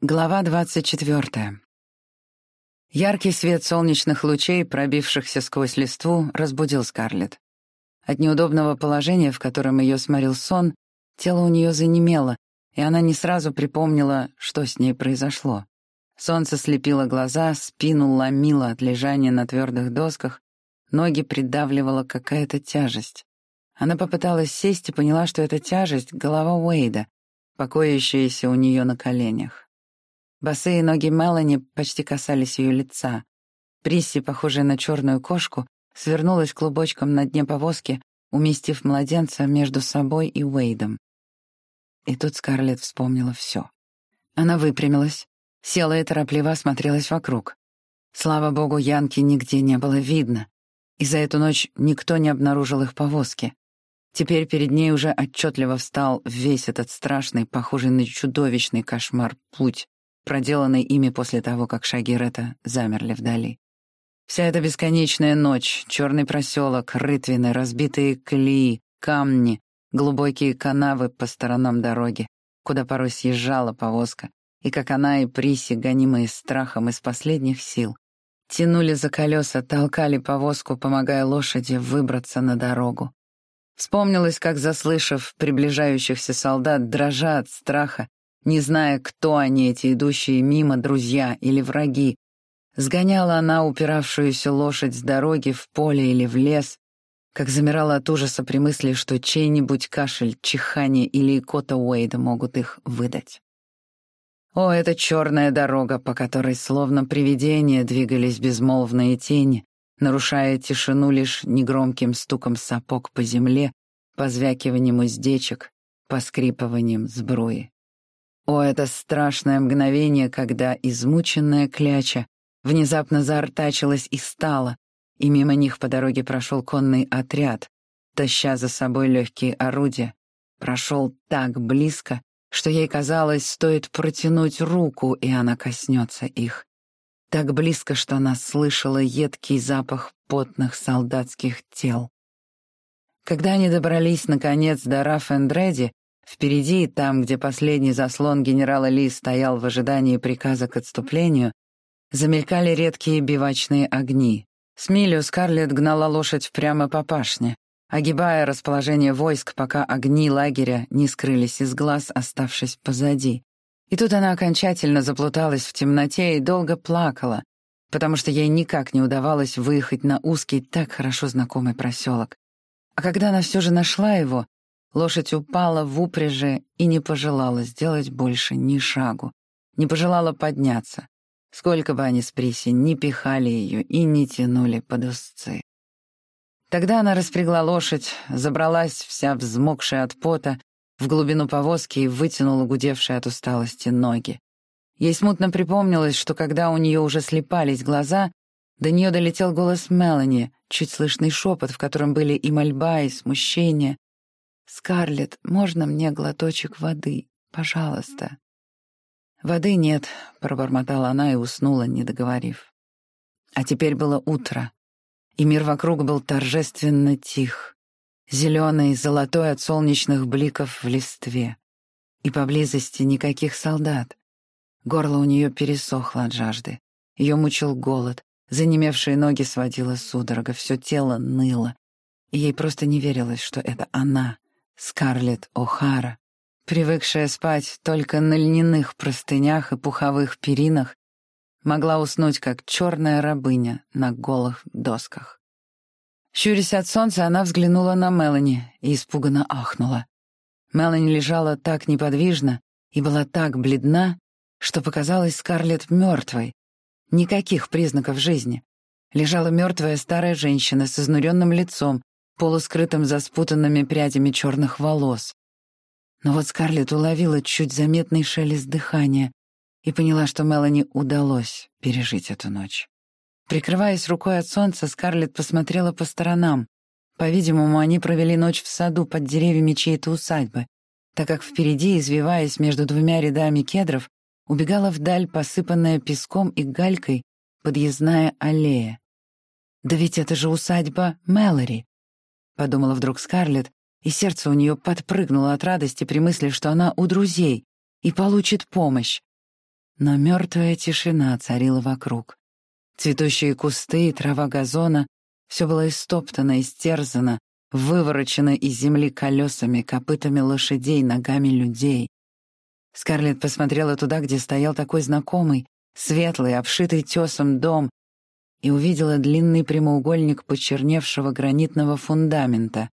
Глава 24. Яркий свет солнечных лучей, пробившихся сквозь листву, разбудил Скарлетт. От неудобного положения, в котором ее сморил сон, тело у нее занемело, и она не сразу припомнила, что с ней произошло. Солнце слепило глаза, спину ломило от лежания на твердых досках, ноги придавливала какая-то тяжесть. Она попыталась сесть и поняла, что эта тяжесть — голова Уэйда, покоящаяся у нее на коленях. Босые ноги Мелани почти касались ее лица. Присси, похожая на черную кошку, свернулась клубочком на дне повозки, уместив младенца между собой и Уэйдом. И тут Скарлетт вспомнила все. Она выпрямилась, села и торопливо осмотрелась вокруг. Слава богу, Янки нигде не было видно, и за эту ночь никто не обнаружил их повозки. Теперь перед ней уже отчетливо встал весь этот страшный, похожий на чудовищный кошмар путь, проделанный ими после того, как шаги Ретта замерли вдали. Вся эта бесконечная ночь, черный проселок, рытвины, разбитые колеи, камни, глубокие канавы по сторонам дороги, куда порой съезжала повозка, и как она и Приси, гонимые страхом из последних сил, тянули за колеса, толкали повозку, помогая лошади выбраться на дорогу. Вспомнилось, как, заслышав приближающихся солдат, дрожа от страха, не зная, кто они, эти идущие мимо, друзья или враги. Сгоняла она упиравшуюся лошадь с дороги в поле или в лес, как замирала от ужаса при мысли, что чей-нибудь кашель, чихание или икота Уэйда могут их выдать. О, эта черная дорога, по которой словно привидения двигались безмолвные тени, нарушая тишину лишь негромким стуком сапог по земле, позвякиванием уздечек, поскрипыванием сбруи. О, это страшное мгновение, когда измученная кляча внезапно заортачилась и стала, и мимо них по дороге прошел конный отряд, таща за собой легкие орудия. Прошел так близко, что ей казалось, стоит протянуть руку, и она коснется их. Так близко, что она слышала едкий запах потных солдатских тел. Когда они добрались, наконец, до Раф-Эндреди, Впереди, там, где последний заслон генерала Ли стоял в ожидании приказа к отступлению, замелькали редкие бивачные огни. С милю Скарлетт гнала лошадь прямо по пашне, огибая расположение войск, пока огни лагеря не скрылись из глаз, оставшись позади. И тут она окончательно заплуталась в темноте и долго плакала, потому что ей никак не удавалось выехать на узкий, так хорошо знакомый проселок. А когда она все же нашла его, Лошадь упала в упряжи и не пожелала сделать больше ни шагу, не пожелала подняться, сколько бы они с Приси ни пихали ее и не тянули под узцы. Тогда она распрягла лошадь, забралась вся взмокшая от пота, в глубину повозки и вытянула гудевшие от усталости ноги. Ей смутно припомнилось, что когда у нее уже слепались глаза, до нее долетел голос Мелани, чуть слышный шепот, в котором были и мольба, и смущение, «Скарлетт, можно мне глоточек воды? Пожалуйста». «Воды нет», — пробормотала она и уснула, не договорив. А теперь было утро, и мир вокруг был торжественно тих, зеленый, золотой от солнечных бликов в листве. И поблизости никаких солдат. Горло у нее пересохло от жажды. Ее мучил голод, занемевшие ноги сводила судорога, все тело ныло. И ей просто не верилось, что это она, Скарлетт О'Хара, привыкшая спать только на льняных простынях и пуховых перинах, могла уснуть, как черная рабыня на голых досках. Щурясь от солнца, она взглянула на Мелани и испуганно ахнула. Мелани лежала так неподвижно и была так бледна, что показалась Скарлетт мертвой. Никаких признаков жизни. Лежала мертвая старая женщина с изнуренным лицом, полускрытым за спутанными прядями черных волос. Но вот Скарлетт уловила чуть заметный шелест дыхания и поняла, что Мелани удалось пережить эту ночь. Прикрываясь рукой от солнца, Скарлетт посмотрела по сторонам. По-видимому, они провели ночь в саду под деревьями чьей-то усадьбы, так как впереди, извиваясь между двумя рядами кедров, убегала вдаль посыпанная песком и галькой подъездная аллея. Да ведь это же усадьба Мэлори подумала вдруг Скарлетт, и сердце у нее подпрыгнуло от радости при мысли, что она у друзей и получит помощь. Но мертвая тишина царила вокруг. Цветущие кусты и трава газона — все было истоптано, истерзано, выворочено из земли колесами, копытами лошадей, ногами людей. Скарлетт посмотрела туда, где стоял такой знакомый, светлый, обшитый тесом дом, и увидела длинный прямоугольник почерневшего гранитного фундамента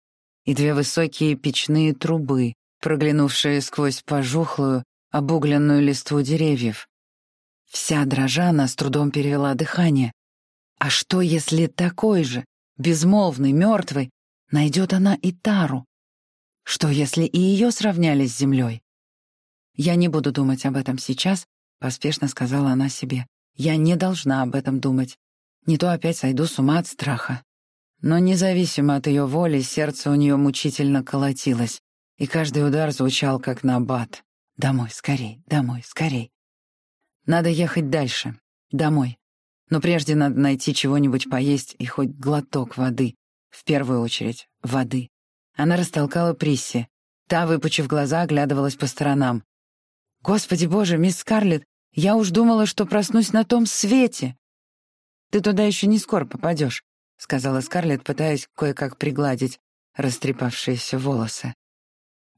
и две высокие печные трубы, проглянувшие сквозь пожухлую, обугленную листву деревьев. Вся дрожа она с трудом перевела дыхание. А что, если такой же, безмолвный, мертвый, найдет она и Тару? Что, если и ее сравняли с землей? «Я не буду думать об этом сейчас», — поспешно сказала она себе. «Я не должна об этом думать. Не то опять сойду с ума от страха». Но независимо от ее воли, сердце у нее мучительно колотилось, и каждый удар звучал как набат. «Домой, скорей, домой, скорей». Надо ехать дальше, домой. Но прежде надо найти чего-нибудь поесть и хоть глоток воды. В первую очередь, воды. Она растолкала Присси. Та, выпучив глаза, оглядывалась по сторонам. «Господи боже, мисс Скарлетт, я уж думала, что проснусь на том свете!» «Ты туда еще не скоро попадешь», — сказала Скарлетт, пытаясь кое-как пригладить растрепавшиеся волосы.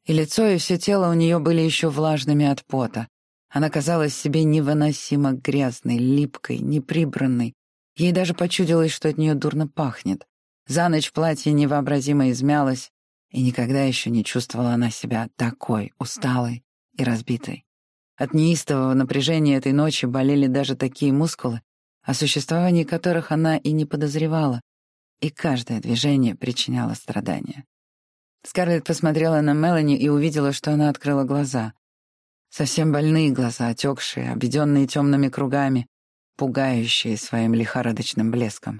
И лицо, и все тело у нее были еще влажными от пота. Она казалась себе невыносимо грязной, липкой, неприбранной. Ей даже почудилось, что от нее дурно пахнет. За ночь платье невообразимо измялось, и никогда еще не чувствовала она себя такой, усталой и разбитой. От неистового напряжения этой ночи болели даже такие мускулы, о существовании которых она и не подозревала, и каждое движение причиняло страдания. Скарлетт посмотрела на Мелани и увидела, что она открыла глаза. Совсем больные глаза, отекшие, обведенные темными кругами, пугающие своим лихорадочным блеском.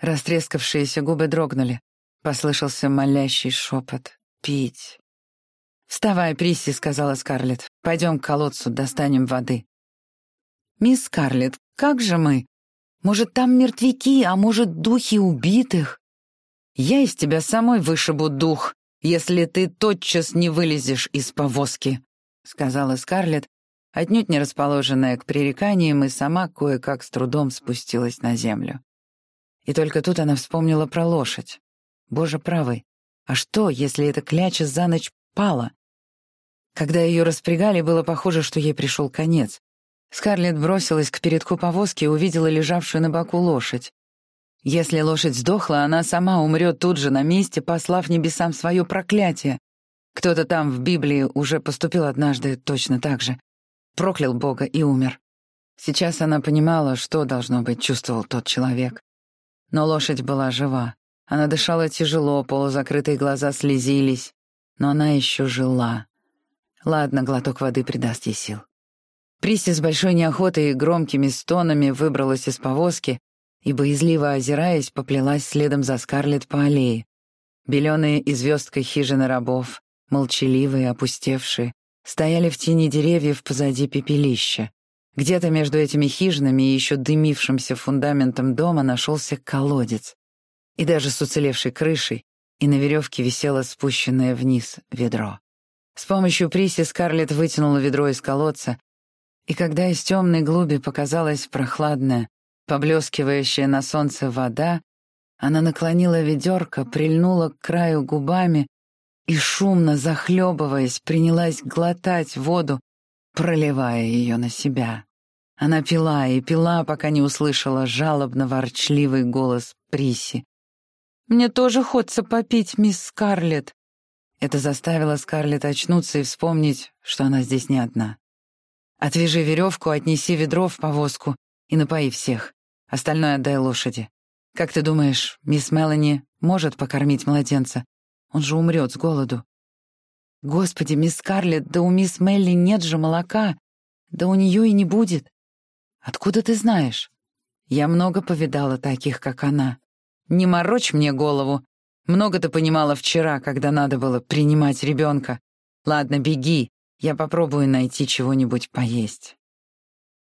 Растрескавшиеся губы дрогнули. Послышался молящий шепот. «Пить, «Вставай, Присси», — сказала Скарлетт. «Пойдем к колодцу, достанем воды». «Мисс Скарлетт, как же мы? Может, там мертвяки, а может, духи убитых?» «Я из тебя самой вышибу дух, если ты тотчас не вылезешь из повозки», — сказала Скарлетт, отнюдь не расположенная к пререканиям, и сама кое-как с трудом спустилась на землю. И только тут она вспомнила про лошадь. Боже правый, а что, если эта кляча за ночь пала. Когда ее распрягали, было похоже, что ей пришел конец. Скарлетт бросилась к передку повозки и увидела лежавшую на боку лошадь. Если лошадь сдохла, она сама умрет тут же на месте, послав небесам свое проклятие. Кто-то там в Библии уже поступил однажды точно так же. Проклял Бога и умер. Сейчас она понимала, что, должно быть, чувствовал тот человек. Но лошадь была жива. Она дышала тяжело, полузакрытые глаза слезились но она еще жила. Ладно, глоток воды придаст ей сил. Приси с большой неохотой и громкими стонами выбралась из повозки и, боязливо озираясь, поплелась следом за Скарлетт по аллее. Беленые и звездкой хижины рабов, молчаливые, опустевшие, стояли в тени деревьев позади пепелища. Где-то между этими хижинами и еще дымившимся фундаментом дома нашелся колодец. И даже с уцелевшей крышей, и на веревке висело спущенное вниз ведро. С помощью Приси Скарлетт вытянула ведро из колодца, и когда из темной глуби показалась прохладная, поблескивающая на солнце вода, она наклонила ведерко, прильнула к краю губами и, шумно захлебываясь, принялась глотать воду, проливая ее на себя. Она пила и пила, пока не услышала жалобно-ворчливый голос Приси. «Мне тоже хочется попить, мисс Скарлетт». Это заставило Скарлетт очнуться и вспомнить, что она здесь не одна. «Отвяжи веревку, отнеси ведро в повозку и напои всех. Остальное отдай лошади. Как ты думаешь, мисс Мелани может покормить младенца? Он же умрет с голоду». «Господи, мисс Скарлетт, да у мисс Мелли нет же молока. Да у нее и не будет. Откуда ты знаешь? Я много повидала таких, как она. Не морочь мне голову. Много ты понимала вчера, когда надо было принимать ребенка. Ладно, беги, я попробую найти чего-нибудь поесть.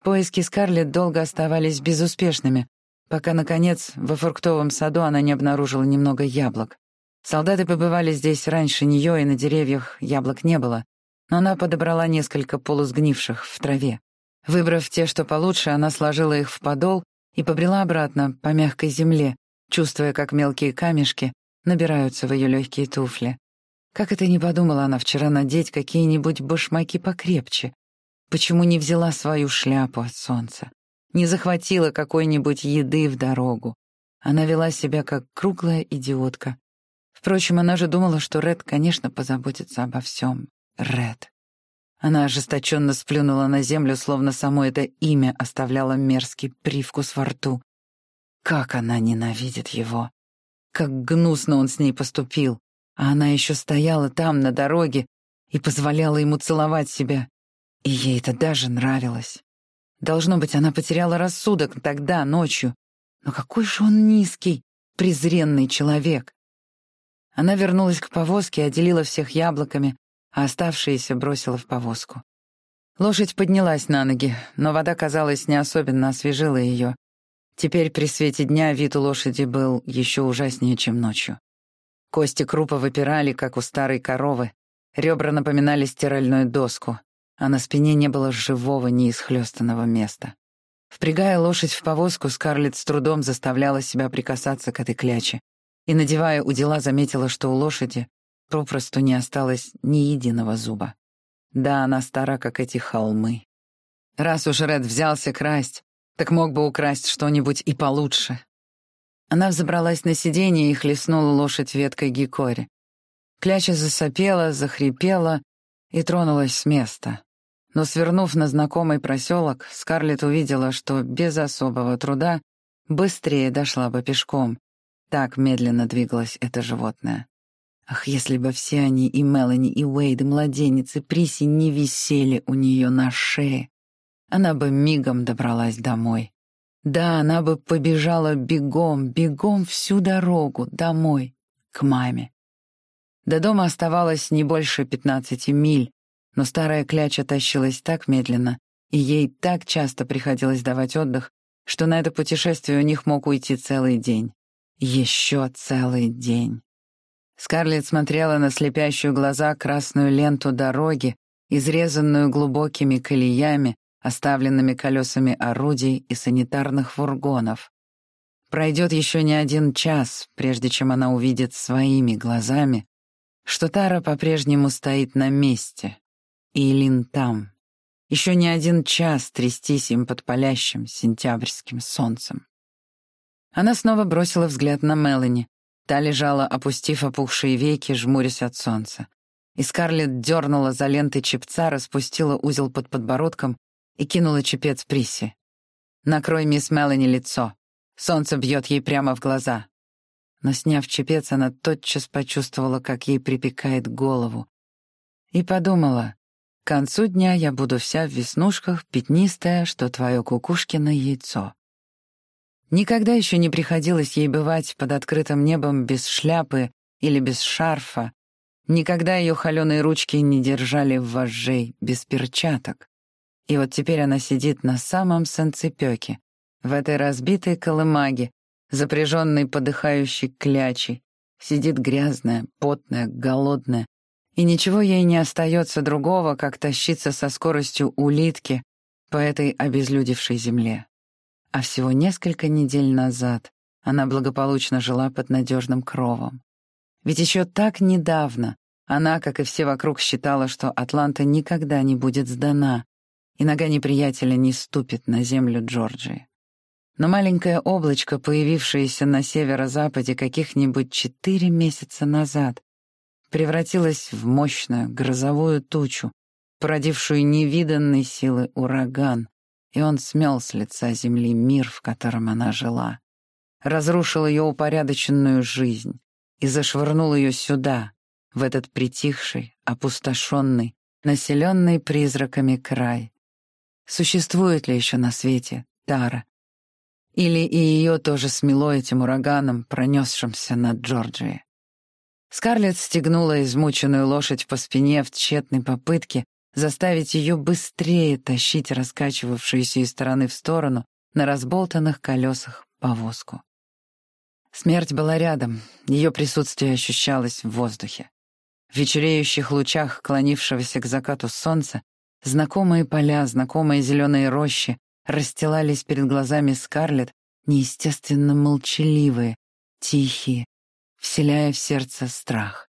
Поиски Скарлетт долго оставались безуспешными, пока, наконец, во фруктовом саду она не обнаружила немного яблок. Солдаты побывали здесь раньше нее, и на деревьях яблок не было, но она подобрала несколько полусгнивших в траве. Выбрав те, что получше, она сложила их в подол и побрела обратно по мягкой земле, чувствуя, как мелкие камешки набираются в ее легкие туфли. Как это не подумала она вчера надеть какие-нибудь башмаки покрепче? Почему не взяла свою шляпу от солнца? Не захватила какой-нибудь еды в дорогу? Она вела себя как круглая идиотка. Впрочем, она же думала, что Ред, конечно, позаботится обо всем. Ред. Она ожесточенно сплюнула на землю, словно само это имя оставляло мерзкий привкус во рту. Как она ненавидит его! Как гнусно он с ней поступил! А она еще стояла там, на дороге, и позволяла ему целовать себя. И ей это даже нравилось. Должно быть, она потеряла рассудок тогда, ночью. Но какой же он низкий, презренный человек. Она вернулась к повозке, отделила всех яблоками, а оставшиеся бросила в повозку. Лошадь поднялась на ноги, но вода, казалось, не особенно освежила ее. Теперь при свете дня вид у лошади был еще ужаснее, чем ночью. Кости крупа выпирали, как у старой коровы. Ребра напоминали стиральную доску, а на спине не было живого, неисхлёстанного места. Впрягая лошадь в повозку, Скарлетт с трудом заставляла себя прикасаться к этой кляче. И, надевая удила, заметила, что у лошади попросту не осталось ни единого зуба. Да, она стара, как эти холмы. Раз уж Ред взялся красть, так мог бы украсть что-нибудь и получше. Она взобралась на сиденье и хлестнула лошадь веткой гикори. Кляча засопела, захрипела и тронулась с места. Но, свернув на знакомый проселок, Скарлетт увидела, что без особого труда быстрее дошла бы пешком. Так медленно двигалось это животное. Ах, если бы все они, и Мелани, и Уэйд, и младенец, и Приси не висели у нее на шее, она бы мигом добралась домой. Да, она бы побежала бегом, бегом всю дорогу, домой, к маме. До дома оставалось не больше пятнадцати миль, но старая кляча тащилась так медленно, и ей так часто приходилось давать отдых, что на это путешествие у них мог уйти целый день. Еще целый день. Скарлетт смотрела на слепящую глаза красную ленту дороги, изрезанную глубокими колеями, оставленными колесами орудий и санитарных фургонов. Пройдет еще не один час, прежде чем она увидит своими глазами, что Тара по-прежнему стоит на месте, и Илин там. Еще не один час трястись им под палящим сентябрьским солнцем. Она снова бросила взгляд на Мелани. Та лежала, опустив опухшие веки, жмурясь от солнца. И Скарлетт дернула за лентой чепца, распустила узел под подбородком и кинула чепец Присси. «Накрой мисс Мелани лицо. Солнце бьет ей прямо в глаза». Но, сняв чепец, она тотчас почувствовала, как ей припекает голову. И подумала, к концу дня я буду вся в веснушках, пятнистая, что твое кукушкино яйцо. Никогда еще не приходилось ей бывать под открытым небом без шляпы или без шарфа, никогда ее холеные ручки не держали в вожжей без перчаток. И вот теперь она сидит на самом санцепёке, в этой разбитой колымаге, запряженной подыхающей клячей, сидит грязная, потная, голодная, и ничего ей не остается другого, как тащиться со скоростью улитки по этой обезлюдевшей земле. А всего несколько недель назад она благополучно жила под надежным кровом. Ведь еще так недавно она, как и все вокруг, считала, что Атланта никогда не будет сдана, и нога неприятеля не ступит на землю Джорджии. Но маленькое облачко, появившееся на северо-западе каких-нибудь четыре месяца назад, превратилось в мощную грозовую тучу, породившую невиданной силы ураган, и он смел с лица земли мир, в котором она жила, разрушил ее упорядоченную жизнь и зашвырнул ее сюда, в этот притихший, опустошенный, населенный призраками край, Существует ли еще на свете Тара? Или и ее тоже смело этим ураганом, пронесшимся над Джорджией? Скарлетт стегнула измученную лошадь по спине в тщетной попытке заставить ее быстрее тащить раскачивавшуюся из стороны в сторону на разболтанных колесах повозку. Смерть была рядом, ее присутствие ощущалось в воздухе. В вечереющих лучах клонившегося к закату солнца Знакомые поля, знакомые зеленые рощи расстилались перед глазами Скарлетт, неестественно молчаливые, тихие, вселяя в сердце страх.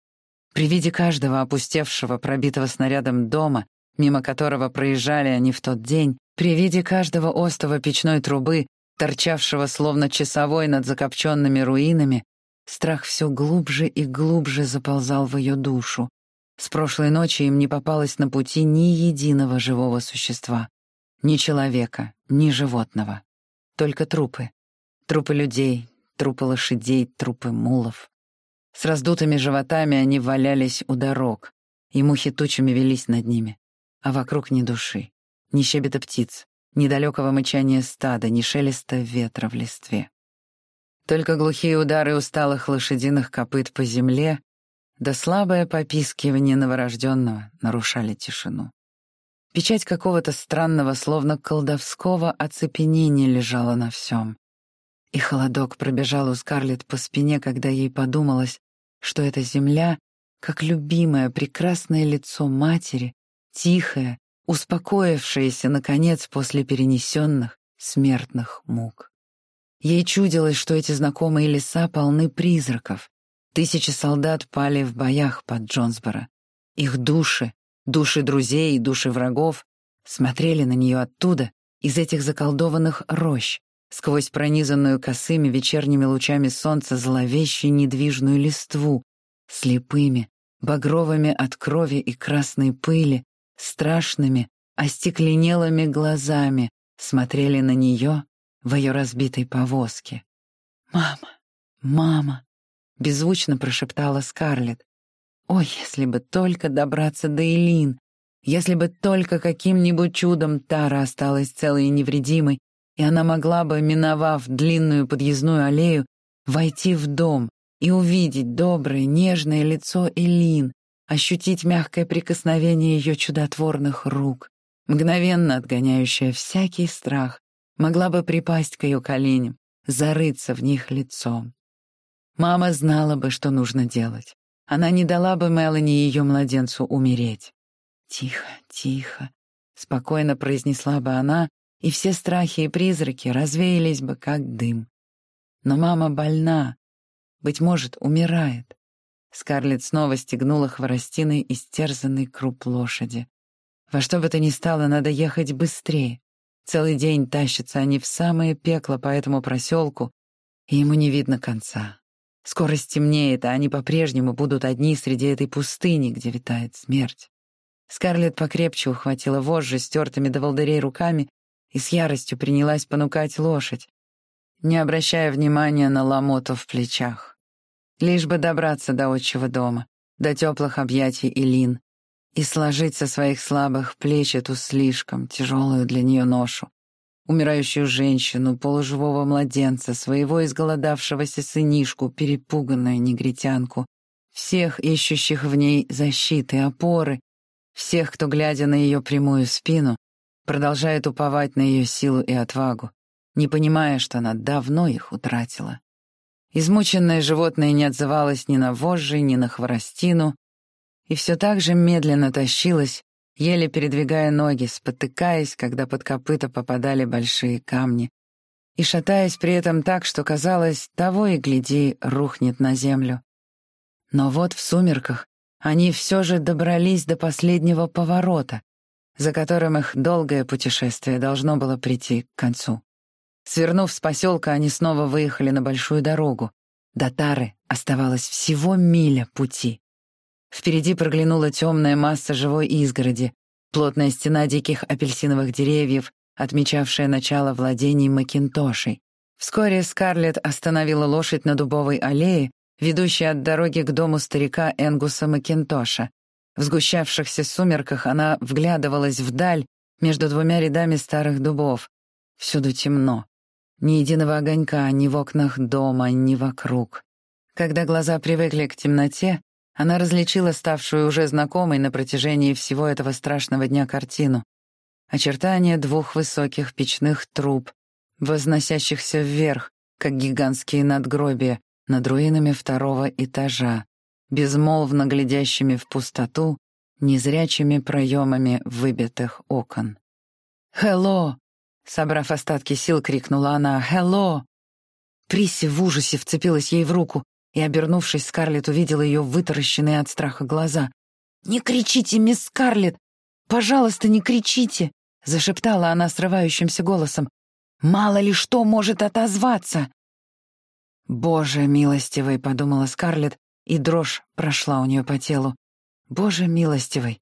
При виде каждого опустевшего, пробитого снарядом дома, мимо которого проезжали они в тот день, при виде каждого остова печной трубы, торчавшего словно часовой над закопченными руинами, страх все глубже и глубже заползал в ее душу. С прошлой ночи им не попалось на пути ни единого живого существа. Ни человека, ни животного. Только трупы. Трупы людей, трупы лошадей, трупы мулов. С раздутыми животами они валялись у дорог, и мухи тучами велись над ними. А вокруг ни души, ни щебета птиц, ни далекого мычания стада, ни шелеста ветра в листве. Только глухие удары усталых лошадиных копыт по земле да слабое попискивание новорожденного нарушали тишину. Печать какого-то странного, словно колдовского оцепенения лежала на всем. И холодок пробежал у Скарлетт по спине, когда ей подумалось, что эта земля, как любимое прекрасное лицо матери, тихое, успокоившееся, наконец, после перенесенных смертных мук. Ей чудилось, что эти знакомые леса полны призраков, Тысячи солдат пали в боях под Джонсборо. Их души, души друзей и души врагов смотрели на нее оттуда, из этих заколдованных рощ, сквозь пронизанную косыми вечерними лучами солнца зловещую недвижную листву, слепыми, багровыми от крови и красной пыли, страшными, остекленелыми глазами смотрели на нее в ее разбитой повозке. «Мама! Мама!» — беззвучно прошептала Скарлетт. «Ой, если бы только добраться до Элин! Если бы только каким-нибудь чудом Тара осталась целой и невредимой, и она могла бы, миновав длинную подъездную аллею, войти в дом и увидеть доброе, нежное лицо Элин, ощутить мягкое прикосновение ее чудотворных рук, мгновенно отгоняющее всякий страх, могла бы припасть к ее коленям, зарыться в них лицом. Мама знала бы, что нужно делать. Она не дала бы Мелани и ее младенцу умереть. «Тихо, тихо», — спокойно произнесла бы она, и все страхи и призраки развеялись бы, как дым. Но мама больна, быть может, умирает. Скарлетт снова стегнула хворостиной истерзанный круп лошади. Во что бы то ни стало, надо ехать быстрее. Целый день тащатся они в самое пекло по этому проселку, и ему не видно конца. Скоро стемнеет, а они по-прежнему будут одни среди этой пустыни, где витает смерть. Скарлетт покрепче ухватила вожжи стертыми до волдырей руками и с яростью принялась понукать лошадь, не обращая внимания на ломоту в плечах. Лишь бы добраться до отчего дома, до теплых объятий Илин и сложить со своих слабых плеч эту слишком тяжелую для нее ношу, умирающую женщину, полуживого младенца, своего изголодавшегося сынишку, перепуганную негритянку, всех ищущих в ней защиты, опоры, всех, кто, глядя на ее прямую спину, продолжает уповать на ее силу и отвагу, не понимая, что она давно их утратила. Измученное животное не отзывалось ни на вожжи, ни на хворостину, и все так же медленно тащилось, еле передвигая ноги, спотыкаясь, когда под копыта попадали большие камни, и шатаясь при этом так, что казалось, того и гляди, рухнет на землю. Но вот в сумерках они все же добрались до последнего поворота, за которым их долгое путешествие должно было прийти к концу. Свернув с поселка, они снова выехали на большую дорогу. До Тары оставалось всего миля пути. Впереди проглянула темная масса живой изгороди, плотная стена диких апельсиновых деревьев, отмечавшая начало владений Макинтошей. Вскоре Скарлетт остановила лошадь на дубовой аллее, ведущей от дороги к дому старика Энгуса Макинтоша. В сгущавшихся сумерках она вглядывалась вдаль между двумя рядами старых дубов. Всюду темно. Ни единого огонька ни в окнах дома, ни вокруг. Когда глаза привыкли к темноте, она различила ставшую уже знакомой на протяжении всего этого страшного дня картину. Очертания двух высоких печных труб, возносящихся вверх, как гигантские надгробия, над руинами второго этажа, безмолвно глядящими в пустоту, незрячими проемами выбитых окон. «Хелло!» — собрав остатки сил, крикнула она. «Хелло!» Присси в ужасе вцепилась ей в руку, и, обернувшись, Скарлетт увидела ее вытаращенные от страха глаза. «Не кричите, мисс Скарлетт! Пожалуйста, не кричите!» — зашептала она срывающимся голосом. «Мало ли что может отозваться!» «Боже милостивый!» — подумала Скарлетт, и дрожь прошла у нее по телу. «Боже милостивый!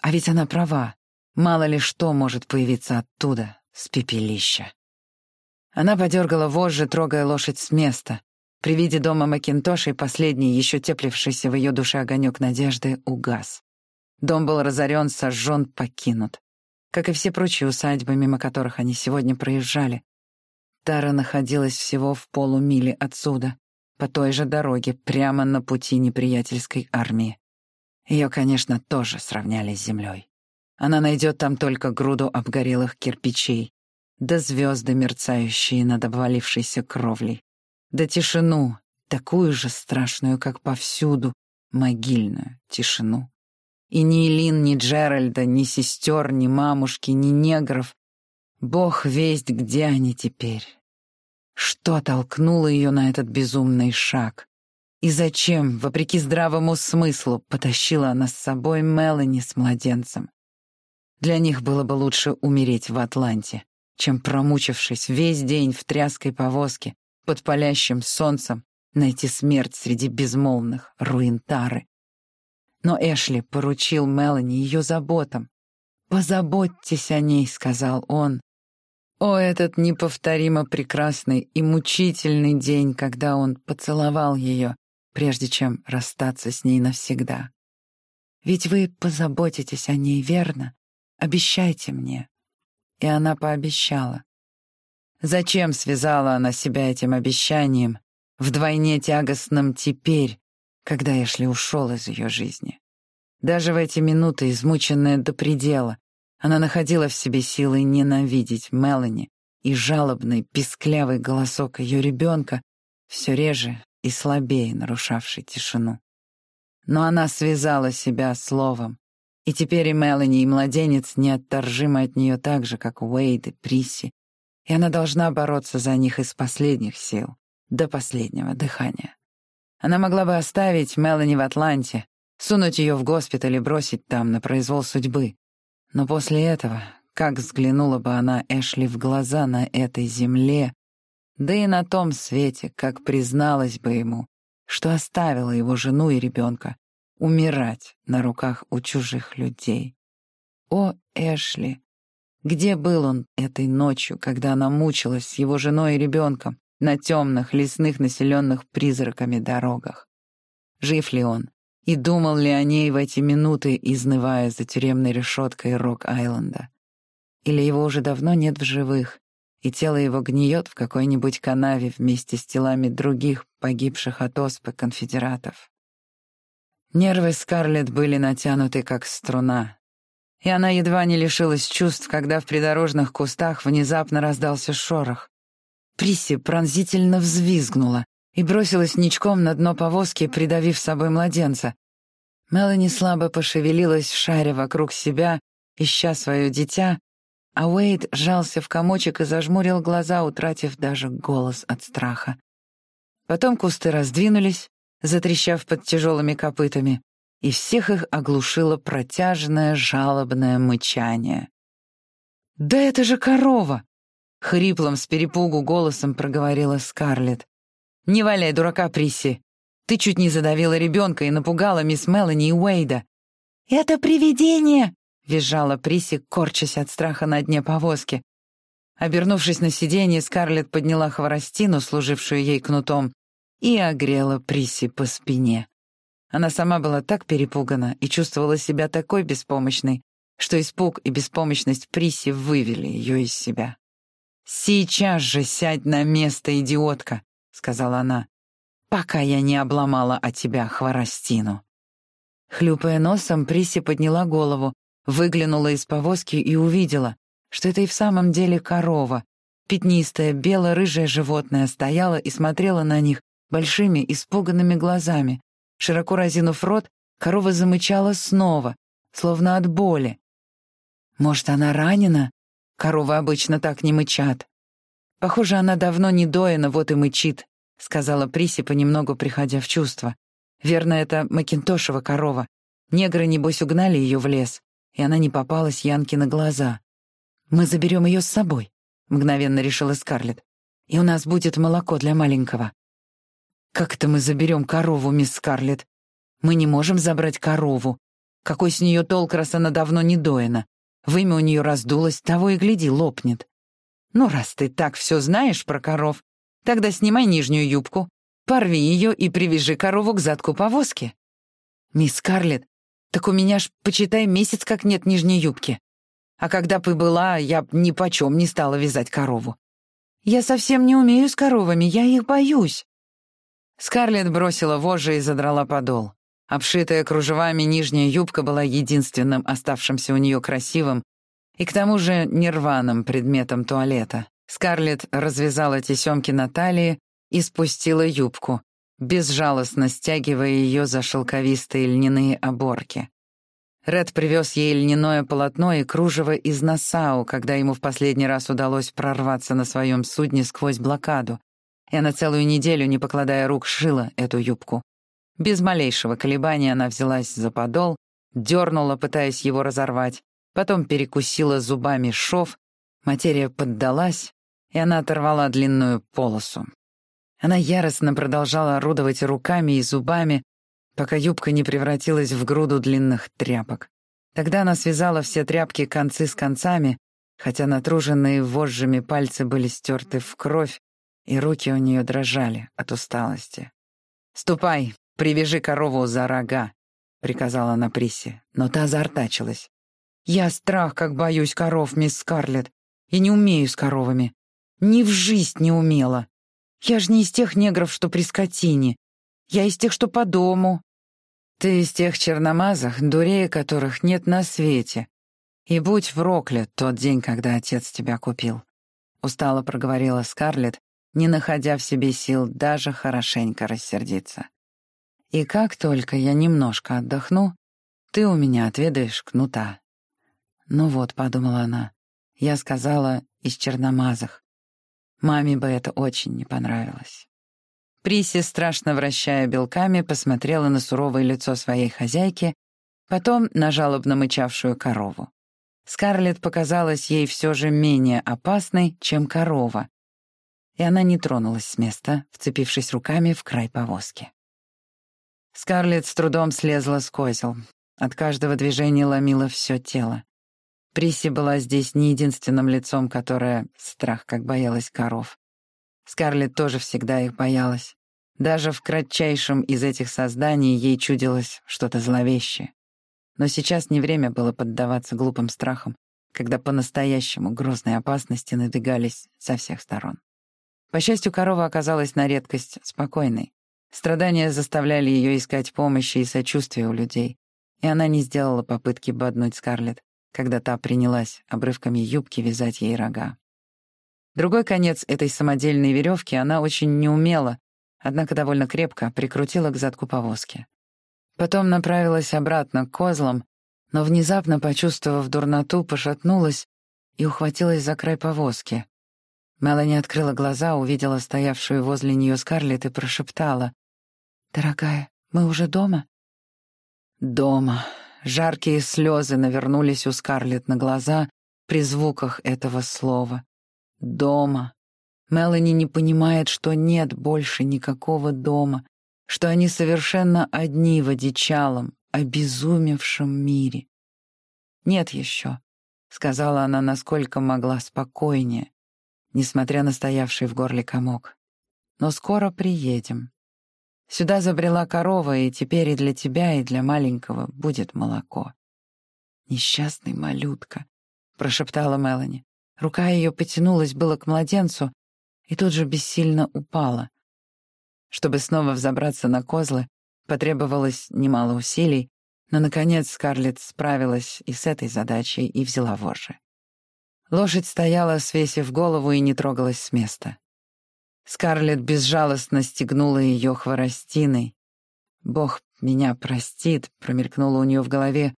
А ведь она права. Мало ли что может появиться оттуда, с пепелища». Она подергала вожжи, трогая лошадь с места. При виде дома Макинтошей последний, еще теплившийся в ее душе огонек надежды, угас. Дом был разорен, сожжен, покинут. Как и все прочие усадьбы, мимо которых они сегодня проезжали. Тара находилась всего в полумиле отсюда, по той же дороге, прямо на пути неприятельской армии. Ее, конечно, тоже сравняли с землей. Она найдет там только груду обгорелых кирпичей, да звезды, мерцающие над обвалившейся кровлей, да тишину, такую же страшную, как повсюду, могильную тишину. И ни Илин, ни Джеральда, ни сестер, ни мамушки, ни негров. Бог весть, где они теперь. Что толкнуло ее на этот безумный шаг? И зачем, вопреки здравому смыслу, потащила она с собой Мелани с младенцем? Для них было бы лучше умереть в Атланте, чем, промучившись весь день в тряской повозке, под палящим солнцем, найти смерть среди безмолвных руин Тары. Но Эшли поручил Мелани ее заботам. «Позаботьтесь о ней», — сказал он. О, этот неповторимо прекрасный и мучительный день, когда он поцеловал ее, прежде чем расстаться с ней навсегда. «Ведь вы позаботитесь о ней, верно? Обещайте мне». И она пообещала. Зачем связала она себя этим обещанием, вдвойне тягостным теперь, когда Эшли ушел из ее жизни? Даже в эти минуты, измученная до предела, она находила в себе силы ненавидеть Мелани, и жалобный, писклявый голосок ее ребенка все реже и слабее нарушавший тишину. Но она связала себя словом, и теперь и Мелани, и младенец неотторжимы от нее так же, как Уэйд и Присси, и она должна бороться за них из последних сил, до последнего дыхания. Она могла бы оставить Мелани в Атланте, сунуть ее в госпиталь и бросить там на произвол судьбы. Но после этого, как взглянула бы она Эшли в глаза на этой земле, да и на том свете, как призналась бы ему, что оставила его жену и ребенка, умирать на руках у чужих людей. О, Эшли! Где был он этой ночью, когда она мучилась с его женой и ребенком на темных, лесных, населенных призраками дорогах? Жив ли он? И думал ли о ней в эти минуты, изнывая за тюремной решеткой Рок-Айленда? Или его уже давно нет в живых, и тело его гниет в какой-нибудь канаве вместе с телами других погибших от оспы конфедератов? Нервы Скарлетт были натянуты, как струна, и она едва не лишилась чувств, когда в придорожных кустах внезапно раздался шорох. Присси пронзительно взвизгнула и бросилась ничком на дно повозки, придавив с собой младенца. Мелани слабо пошевелилась в шаре вокруг себя, ища свое дитя, а Уэйд сжался в комочек и зажмурил глаза, утратив даже голос от страха. Потом кусты раздвинулись, затрещав под тяжелыми копытами, и всех их оглушило протяжное жалобное мычание. «Да это же корова!» — хриплым с перепугу голосом проговорила Скарлетт. «Не валяй дурака, Присси! Ты чуть не задавила ребенка и напугала мисс Мелани и Уэйда». «Это привидение!» — визжала Присси, корчась от страха на дне повозки. Обернувшись на сиденье, Скарлетт подняла хворостину, служившую ей кнутом, и огрела Приси по спине. Она сама была так перепугана и чувствовала себя такой беспомощной, что испуг и беспомощность Приси вывели ее из себя. «Сейчас же сядь на место, идиотка», — сказала она, «пока я не обломала от тебя хворостину». Хлюпая носом, Приси подняла голову, выглянула из повозки и увидела, что это и в самом деле корова. Пятнистое, бело-рыжее животное стояло и смотрело на них большими испуганными глазами. Широко разинув рот, корова замычала снова, словно от боли. Может, она ранена? Коровы обычно так не мычат. Похоже, она давно не доена, вот и мычит, сказала Приси, понемногу приходя в чувство. Верно, это Макинтошева корова. Негры, небось, угнали ее в лес, и она не попалась Янке на глаза. «Мы заберем ее с собой», — мгновенно решила Скарлетт. «И у нас будет молоко для маленького». «Как это мы заберем корову, мисс Скарлетт? Мы не можем забрать корову. Какой с нее толк, раз она давно не доена? Вымя у нее раздулось, того и гляди, лопнет. Ну, раз ты так все знаешь про коров, тогда снимай нижнюю юбку, порви ее и привяжи корову к задку повозки. Мисс Скарлетт, так у меня ж, почитай, месяц как нет нижней юбки. А когда бы была, я б ни почем не стала вязать корову. Я совсем не умею с коровами, я их боюсь. Скарлетт бросила вожжи и задрала подол. Обшитая кружевами нижняя юбка была единственным оставшимся у нее красивым и к тому же нерваным предметом туалета. Скарлетт развязала тесемки на талии и спустила юбку, безжалостно стягивая ее за шелковистые льняные оборки. Ред привез ей льняное полотно и кружево из Насау, когда ему в последний раз удалось прорваться на своем судне сквозь блокаду, и она целую неделю, не покладая рук, шила эту юбку. Без малейшего колебания она взялась за подол, дернула, пытаясь его разорвать, потом перекусила зубами шов, материя поддалась, и она оторвала длинную полосу. Она яростно продолжала орудовать руками и зубами, пока юбка не превратилась в груду длинных тряпок. Тогда она связала все тряпки концы с концами, хотя натруженные вожжами пальцы были стерты в кровь, и руки у нее дрожали от усталости. «Ступай, привяжи корову за рога», — приказала она Присе, но та заортачилась. «Я страх, как боюсь коров, мисс Скарлетт, и не умею с коровами. Ни в жизнь не умела. Я ж не из тех негров, что при скотине. Я из тех, что по дому». «Ты из тех черномазах, дурей которых нет на свете. И будь проклят тот день, когда отец тебя купил», — устало проговорила Скарлетт, не находя в себе сил даже хорошенько рассердиться. «И как только я немножко отдохну, ты у меня отведаешь кнута». «Ну вот», — подумала она, — «я сказала из черномазых. Маме бы это очень не понравилось». Приси, страшно вращая белками, посмотрела на суровое лицо своей хозяйки, потом на жалобно мычавшую корову. Скарлетт показалась ей все же менее опасной, чем корова, и она не тронулась с места, вцепившись руками в край повозки. Скарлетт с трудом слезла с козел. От каждого движения ломило все тело. Приси была здесь не единственным лицом, которое страх как боялась коров. Скарлетт тоже всегда их боялась. Даже в кратчайшем из этих созданий ей чудилось что-то зловещее. Но сейчас не время было поддаваться глупым страхам, когда по-настоящему грозные опасности надвигались со всех сторон. По счастью, корова оказалась на редкость спокойной. Страдания заставляли ее искать помощи и сочувствия у людей, и она не сделала попытки боднуть Скарлетт, когда та принялась обрывками юбки вязать ей рога. Другой конец этой самодельной веревки она очень неумело, однако довольно крепко прикрутила к задку повозки. Потом направилась обратно к козлам, но внезапно, почувствовав дурноту, пошатнулась и ухватилась за край повозки. Мелани открыла глаза, увидела стоявшую возле нее Скарлетт и прошептала. «Дорогая, мы уже дома?» «Дома». Жаркие слезы навернулись у Скарлетт на глаза при звуках этого слова. «Дома». Мелани не понимает, что нет больше никакого дома, что они совершенно одни в одичалом, обезумевшем мире. «Нет еще», — сказала она, насколько могла спокойнее, несмотря на стоявший в горле комок. «Но скоро приедем. Сюда забрела корова, и теперь и для тебя, и для маленького будет молоко». «Несчастный малютка», — прошептала Мелани. Рука ее потянулась было к младенцу и тут же бессильно упала. Чтобы снова взобраться на козлы, потребовалось немало усилий, но, наконец, Скарлетт справилась и с этой задачей и взяла вожжи. Лошадь стояла, свесив голову, и не трогалась с места. Скарлетт безжалостно стегнула ее хворостиной. «Бог меня простит», — промелькнуло у нее в голове,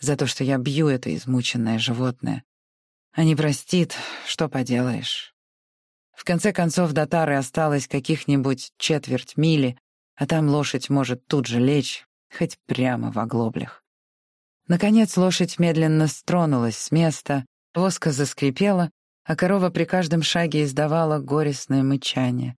за то, что я бью это измученное животное. А не простит, что поделаешь. В конце концов, до Тары осталось каких-нибудь четверть мили, а там лошадь может тут же лечь, хоть прямо в оглоблях. Наконец лошадь медленно стронулась с места, воска заскрипела, а корова при каждом шаге издавала горестное мычание.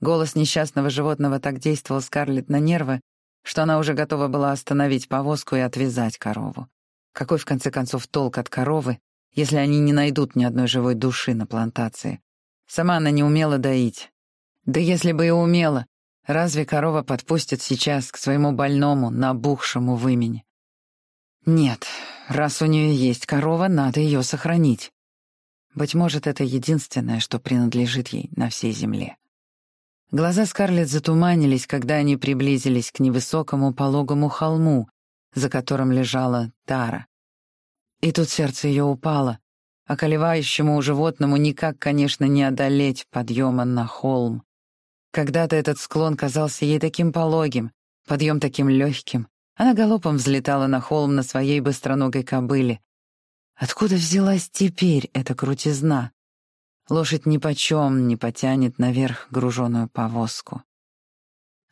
Голос несчастного животного так действовал Скарлетт на нервы, что она уже готова была остановить повозку и отвязать корову. Какой, в конце концов, толк от коровы, если они не найдут ни одной живой души на плантации? Сама она не умела доить. Да если бы и умела, разве корова подпустит сейчас к своему больному, набухшему вымени? Нет, раз у нее есть корова, надо ее сохранить. Быть может, это единственное, что принадлежит ей на всей земле. Глаза Скарлетт затуманились, когда они приблизились к невысокому пологому холму, за которым лежала Тара. И тут сердце ее упало, а колевающему животному никак, конечно, не одолеть подъема на холм. Когда-то этот склон казался ей таким пологим, подъем таким легким. Она галопом взлетала на холм на своей быстроногой кобыле. Откуда взялась теперь эта крутизна? Лошадь нипочем не потянет наверх груженую повозку.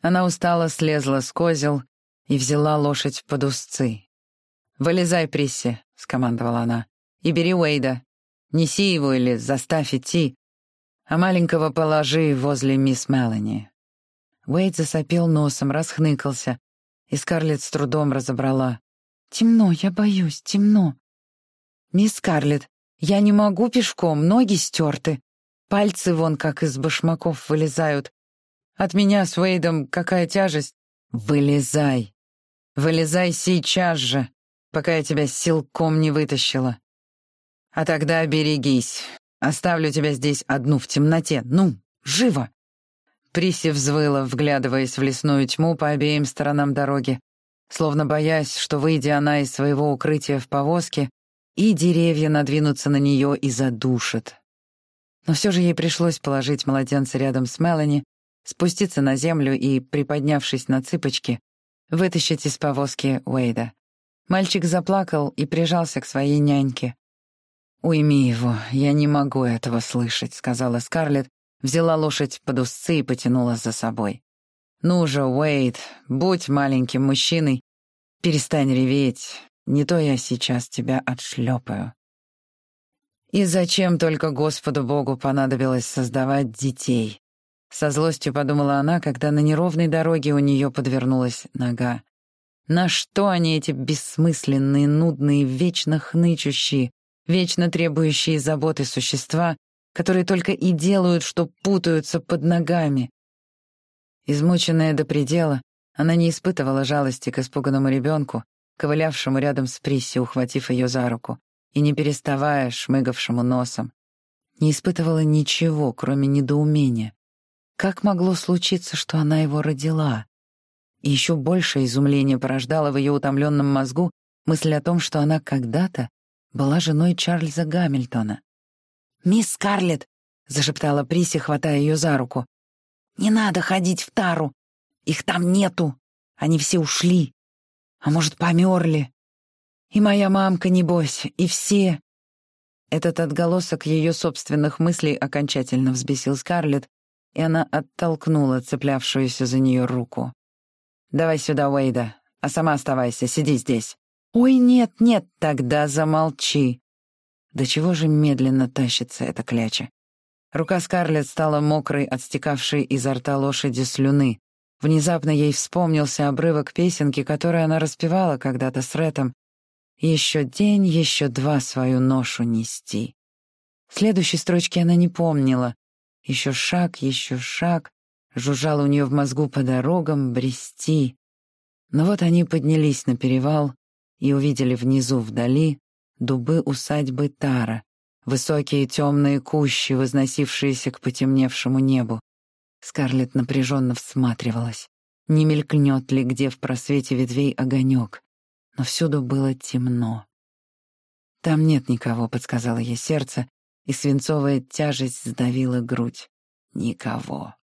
Она устало слезла с козел и взяла лошадь под узцы. «Вылезай, Присси», — скомандовала она, — «и бери Уэйда. Неси его или заставь идти, а маленького положи возле мисс Мелани». Уэйд засопел носом, расхныкался, и Скарлетт с трудом разобрала. «Темно, я боюсь, темно». «Мисс Скарлетт, я не могу пешком, ноги стерты. Пальцы вон как из башмаков вылезают. От меня с Уэйдом какая тяжесть. Вылезай. Вылезай сейчас же, пока я тебя силком не вытащила. А тогда берегись. Оставлю тебя здесь одну в темноте. Ну, живо!» Приси взвыла, вглядываясь в лесную тьму по обеим сторонам дороги, словно боясь, что, выйдя она из своего укрытия в повозке, и деревья надвинутся на нее и задушат. Но все же ей пришлось положить младенца рядом с Мелани, спуститься на землю и, приподнявшись на цыпочки, вытащить из повозки Уэйда. Мальчик заплакал и прижался к своей няньке. «Уйми его, я не могу этого слышать», — сказала Скарлетт, взяла лошадь под узцы и потянула за собой. «Ну же, Уэйд, будь маленьким мужчиной, перестань реветь, не то я сейчас тебя отшлепаю. И зачем только Господу Богу понадобилось создавать детей? Со злостью подумала она, когда на неровной дороге у нее подвернулась нога. На что они, эти бессмысленные, нудные, вечно хнычущие, вечно требующие заботы существа, которые только и делают, что путаются под ногами? Измученная до предела, она не испытывала жалости к испуганному ребенку, ковылявшему рядом с Присси, ухватив ее за руку, и не переставая шмыгавшему носом. Не испытывала ничего, кроме недоумения. Как могло случиться, что она его родила? И еще большее изумление порождало в ее утомленном мозгу мысль о том, что она когда-то была женой Чарльза Гамильтона. «Мисс Скарлетт!» — зашептала Приси, хватая ее за руку. «Не надо ходить в тару! Их там нету! Они все ушли! А может, померли? И моя мамка, небось, и все. Этот отголосок ее собственных мыслей окончательно взбесил Скарлетт, и она оттолкнула цеплявшуюся за нее руку. «Давай сюда, Уэйда, а сама оставайся, сиди здесь». «Ой, нет, нет, тогда замолчи». До чего же медленно тащится эта кляча? Рука Скарлетт стала мокрой от стекавшей изо рта лошади слюны. Внезапно ей вспомнился обрывок песенки, которую она распевала когда-то с Рэтом. «Еще день, еще два свою ношу нести». Следующей строчки она не помнила. Еще шаг, еще шаг, жужжало у нее в мозгу по дорогам брести. Но вот они поднялись на перевал и увидели внизу вдали дубы усадьбы Тара, высокие темные кущи, возносившиеся к потемневшему небу. Скарлетт напряженно всматривалась. Не мелькнет ли где в просвете ветвей огонек? Но всюду было темно. «Там нет никого», — подсказало ей сердце, и свинцовая тяжесть сдавила грудь. «Никого».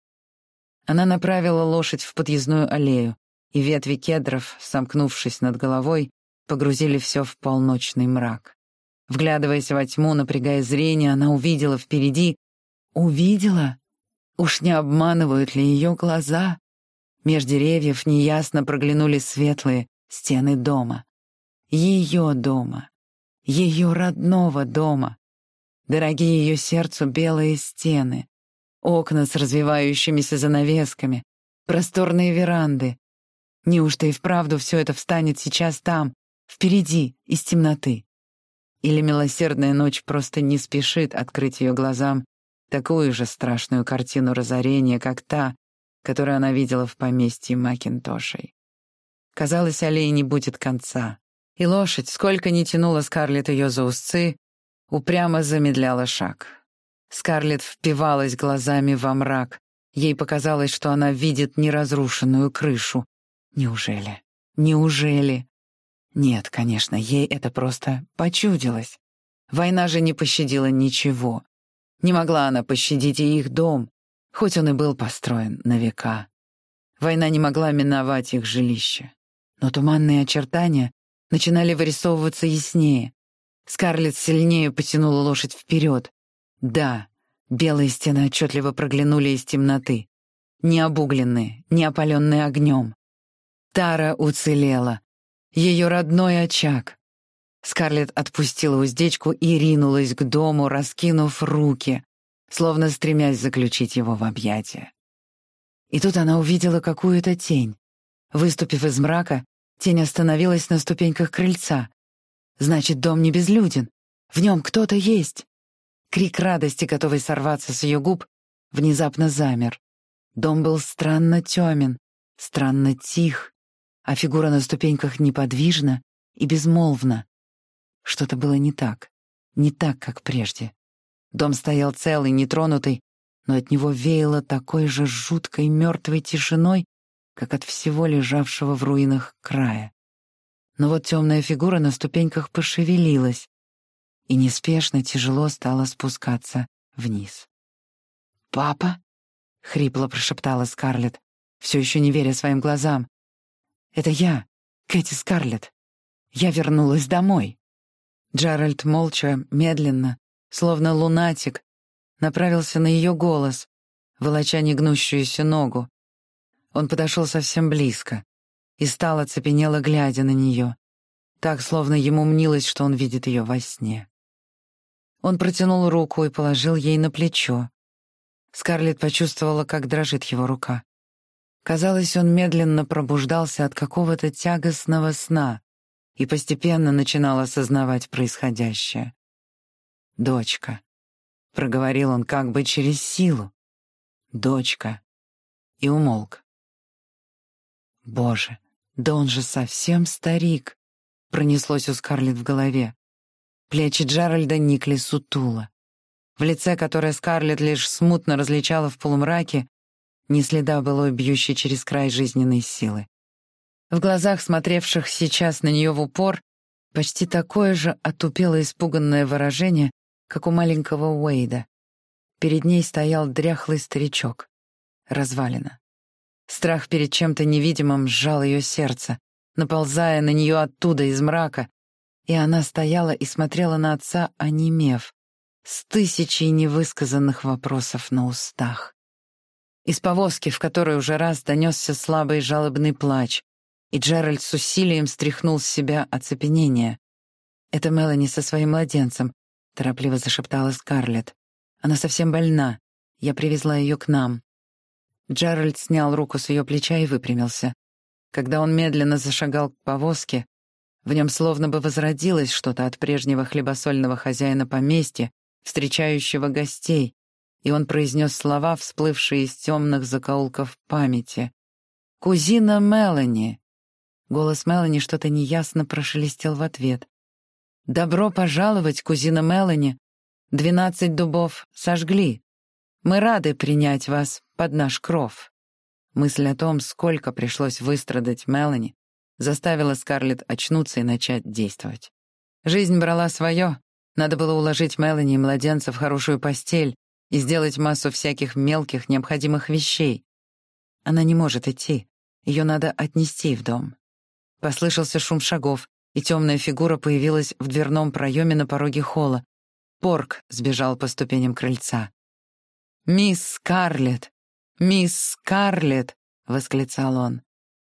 Она направила лошадь в подъездную аллею, и ветви кедров, сомкнувшись над головой, погрузили все в полночный мрак. Вглядываясь во тьму, напрягая зрение, она увидела впереди... Увидела? Уж не обманывают ли ее глаза? Меж деревьев неясно проглянули светлые стены дома. Ее дома. Ее родного дома. Дорогие ее сердцу белые стены. Окна с развивающимися занавесками. Просторные веранды. Неужто и вправду все это встанет сейчас там, впереди, из темноты? Или милосердная ночь просто не спешит открыть ее глазам такую же страшную картину разорения, как та, которую она видела в поместье Макинтошей. Казалось, аллее не будет конца. И лошадь, сколько ни тянула Скарлетт ее за узцы, упрямо замедляла шаг. Скарлетт впивалась глазами во мрак. Ей показалось, что она видит неразрушенную крышу. Неужели? Неужели? Нет, конечно, ей это просто почудилось. Война же не пощадила ничего. Не могла она пощадить и их дом, хоть он и был построен на века. Война не могла миновать их жилище. Но туманные очертания начинали вырисовываться яснее. Скарлетт сильнее потянула лошадь вперед. Да, белые стены отчетливо проглянули из темноты. Не обугленные, не опаленные огнем. Тара уцелела. Ее родной очаг. Скарлетт отпустила уздечку и ринулась к дому, раскинув руки словно стремясь заключить его в объятия. И тут она увидела какую-то тень. Выступив из мрака, тень остановилась на ступеньках крыльца. Значит, дом не безлюден. В нем кто-то есть. Крик радости, готовый сорваться с ее губ, внезапно замер. Дом был странно темен, странно тих, а фигура на ступеньках неподвижна и безмолвна. Что-то было не так, не так, как прежде. Дом стоял целый, нетронутый, но от него веяло такой же жуткой мертвой тишиной, как от всего лежавшего в руинах края. Но вот темная фигура на ступеньках пошевелилась и неспешно тяжело стала спускаться вниз. «Папа?» — хрипло прошептала Скарлетт, все еще не веря своим глазам. «Это я, Кэти Скарлетт. Я вернулась домой». Джеральд молча, медленно, словно лунатик, направился на ее голос, волоча негнущуюся ногу. Он подошел совсем близко и стал оцепенело глядя на нее, так, словно ему мнилось, что он видит ее во сне. Он протянул руку и положил ей на плечо. Скарлетт почувствовала, как дрожит его рука. Казалось, он медленно пробуждался от какого-то тягостного сна и постепенно начинал осознавать происходящее. «Дочка», — проговорил он как бы через силу. «Дочка». И умолк. «Боже, да он же совсем старик», — пронеслось у Скарлетт в голове. Плечи Джеральда никли сутуло. В лице, которое Скарлетт лишь смутно различала в полумраке, ни следа было бьющей через край жизненной силы. В глазах, смотревших сейчас на нее в упор, почти такое же отупело испуганное выражение, как у маленького Уэйда. Перед ней стоял дряхлый старичок. Развалина. Страх перед чем-то невидимым сжал ее сердце, наползая на нее оттуда, из мрака, и она стояла и смотрела на отца, онемев, с тысячей невысказанных вопросов на устах. Из повозки, в которой уже раз донесся слабый жалобный плач, и Джеральд с усилием стряхнул с себя оцепенение. Это Мелани со своим младенцем, — торопливо зашептала Скарлетт. «Она совсем больна. Я привезла ее к нам». Джеральд снял руку с ее плеча и выпрямился. Когда он медленно зашагал к повозке, в нем словно бы возродилось что-то от прежнего хлебосольного хозяина поместья, встречающего гостей, и он произнес слова, всплывшие из темных закоулков памяти. «Кузина Мелани!» Голос Мелани что-то неясно прошелестел в ответ. «Добро пожаловать, кузина Мелани. Двенадцать дубов сожгли. Мы рады принять вас под наш кров». Мысль о том, сколько пришлось выстрадать Мелани, заставила Скарлетт очнуться и начать действовать. Жизнь брала свое. Надо было уложить Мелани и младенца в хорошую постель и сделать массу всяких мелких необходимых вещей. Она не может идти. Ее надо отнести в дом. Послышался шум шагов, и темная фигура появилась в дверном проеме на пороге холла. Порк сбежал по ступеням крыльца. «Мисс Скарлетт! Мисс Скарлетт!» — восклицал он.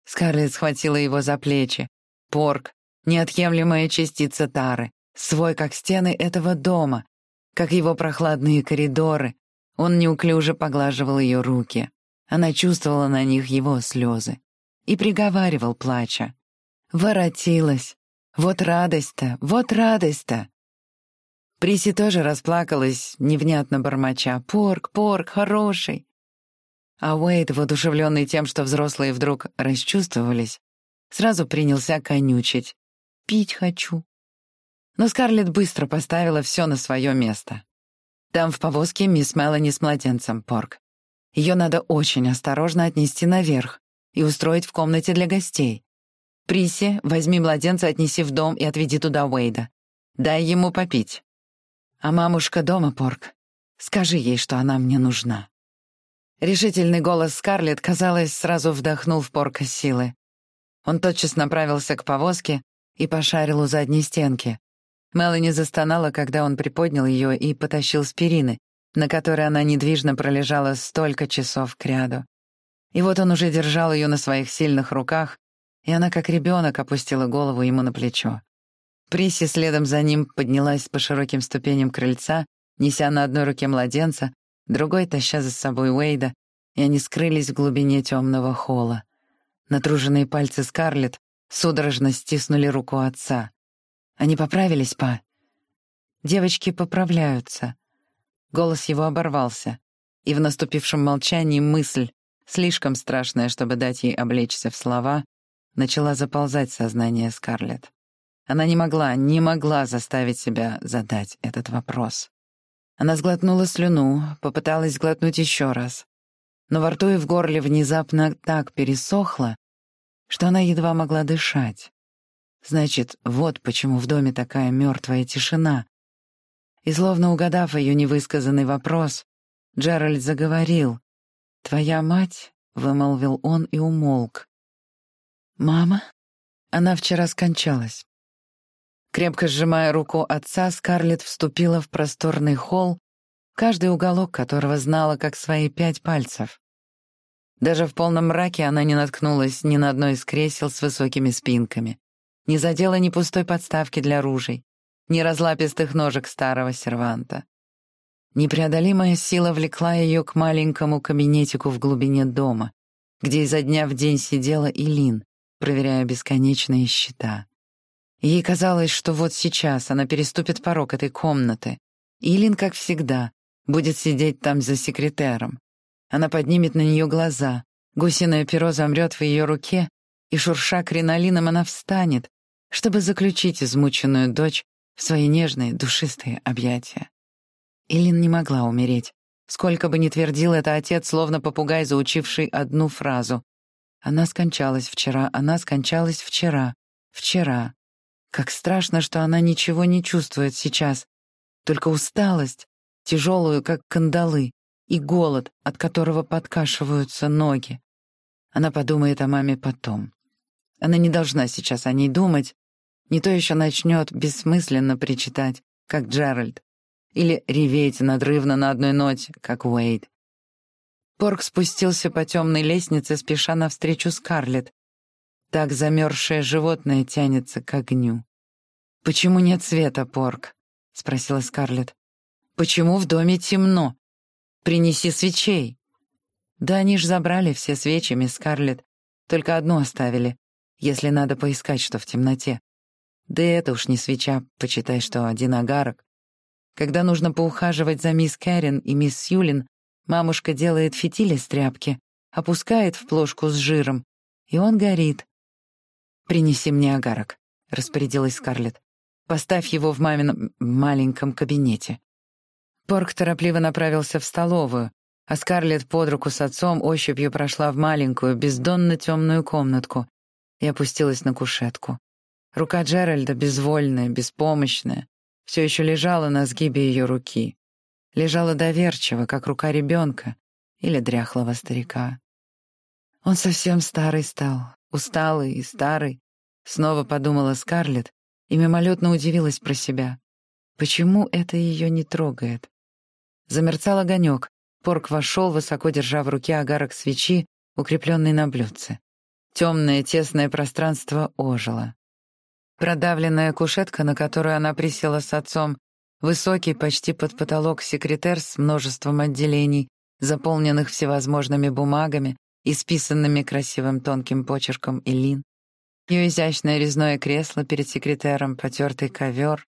Скарлетт схватила его за плечи. Порк — неотъемлемая частица Тары, свой как стены этого дома, как его прохладные коридоры. Он неуклюже поглаживал ее руки. Она чувствовала на них его слезы. И приговаривал, плача. «Воротилась! Вот радость-то! Вот радость-то!» Приси тоже расплакалась, невнятно бормоча. «Порк, порк, хороший!» А Уэйд, воодушевленный тем, что взрослые вдруг расчувствовались, сразу принялся конючить. «Пить хочу». Но Скарлетт быстро поставила все на свое место. Там в повозке мисс Мелани с младенцем, Порк. Ее надо очень осторожно отнести наверх и устроить в комнате для гостей. Приси, возьми младенца, отнеси в дом и отведи туда Уэйда. Дай ему попить. А мамушка дома, Порк. Скажи ей, что она мне нужна. Решительный голос Скарлетт, казалось, сразу вдохнул в Порка силы. Он тотчас направился к повозке и пошарил у задней стенки. Мелани застонала, когда он приподнял ее и потащил с перины, на которой она недвижно пролежала столько часов кряду. И вот он уже держал ее на своих сильных руках, и она, как ребенок, опустила голову ему на плечо. Приси следом за ним поднялась по широким ступеням крыльца, неся на одной руке младенца, другой таща за собой Уэйда, и они скрылись в глубине темного холла. Натруженные пальцы Скарлетт судорожно стиснули руку отца. «Они поправились, па?» «Девочки поправляются». Голос его оборвался, и в наступившем молчании мысль, слишком страшная, чтобы дать ей облечься в слова, начала заползать сознание Скарлетт. Она не могла, не могла заставить себя задать этот вопрос. Она сглотнула слюну, попыталась глотнуть еще раз. Но во рту и в горле внезапно так пересохло, что она едва могла дышать. Значит, вот почему в доме такая мертвая тишина. И словно угадав ее невысказанный вопрос, Джеральд заговорил. «Твоя мать?» — вымолвил он и умолк. «Мама?» Она вчера скончалась. Крепко сжимая руку отца, Скарлетт вступила в просторный холл, каждый уголок которого знала как свои пять пальцев. Даже в полном мраке она не наткнулась ни на одно из кресел с высокими спинками, не задела ни пустой подставки для ружей, ни разлапистых ножек старого серванта. Непреодолимая сила влекла ее к маленькому кабинетику в глубине дома, где изо дня в день сидела Илин, проверяя бесконечные счета. Ей казалось, что вот сейчас она переступит порог этой комнаты. Илин, как всегда, будет сидеть там за секретером. Она поднимет на нее глаза, гусиное перо замрет в ее руке, и, шурша кринолином, она встанет, чтобы заключить измученную дочь в свои нежные, душистые объятия. Илин не могла умереть. Сколько бы ни твердил это отец, словно попугай, заучивший одну фразу. Она скончалась вчера, она скончалась вчера, вчера. Как страшно, что она ничего не чувствует сейчас. Только усталость, тяжелую, как кандалы, и голод, от которого подкашиваются ноги. Она подумает о маме потом. Она не должна сейчас о ней думать, не то еще начнет бессмысленно причитать, как Джеральд, или реветь надрывно на одной ноте, как Уэйд. Порк спустился по темной лестнице, спеша навстречу Скарлетт, так замерзшее животное тянется к огню. «Почему нет света, Порк?» — спросила Скарлетт. «Почему в доме темно? Принеси свечей». «Да они ж забрали все свечи, мисс Скарлетт. Только одну оставили, если надо поискать, что в темноте. Да и это уж не свеча, почитай, что один агарок. Когда нужно поухаживать за мисс Кэрин и мисс Сьюлин, мамушка делает фитиль из тряпки, опускает в плошку с жиром, и он горит. «Принеси мне агарок», — распорядилась Скарлетт. «Поставь его в мамином маленьком кабинете». Порк торопливо направился в столовую, а Скарлетт под руку с отцом ощупью прошла в маленькую, бездонно темную комнатку и опустилась на кушетку. Рука Джеральда, безвольная, беспомощная, все еще лежала на сгибе ее руки. Лежала доверчиво, как рука ребенка или дряхлого старика. Он совсем старый стал, усталый и старый, Снова подумала Скарлетт и мимолетно удивилась про себя. Почему это ее не трогает? Замерцал огонек. Порк вошел, высоко держа в руке огарок свечи, укрепленный на блюдце. Темное тесное пространство ожило. Продавленная кушетка, на которую она присела с отцом, высокий, почти под потолок секретер с множеством отделений, заполненных всевозможными бумагами, исписанными красивым тонким почерком Элин, ее изящное резное кресло перед секретером, потертый ковер.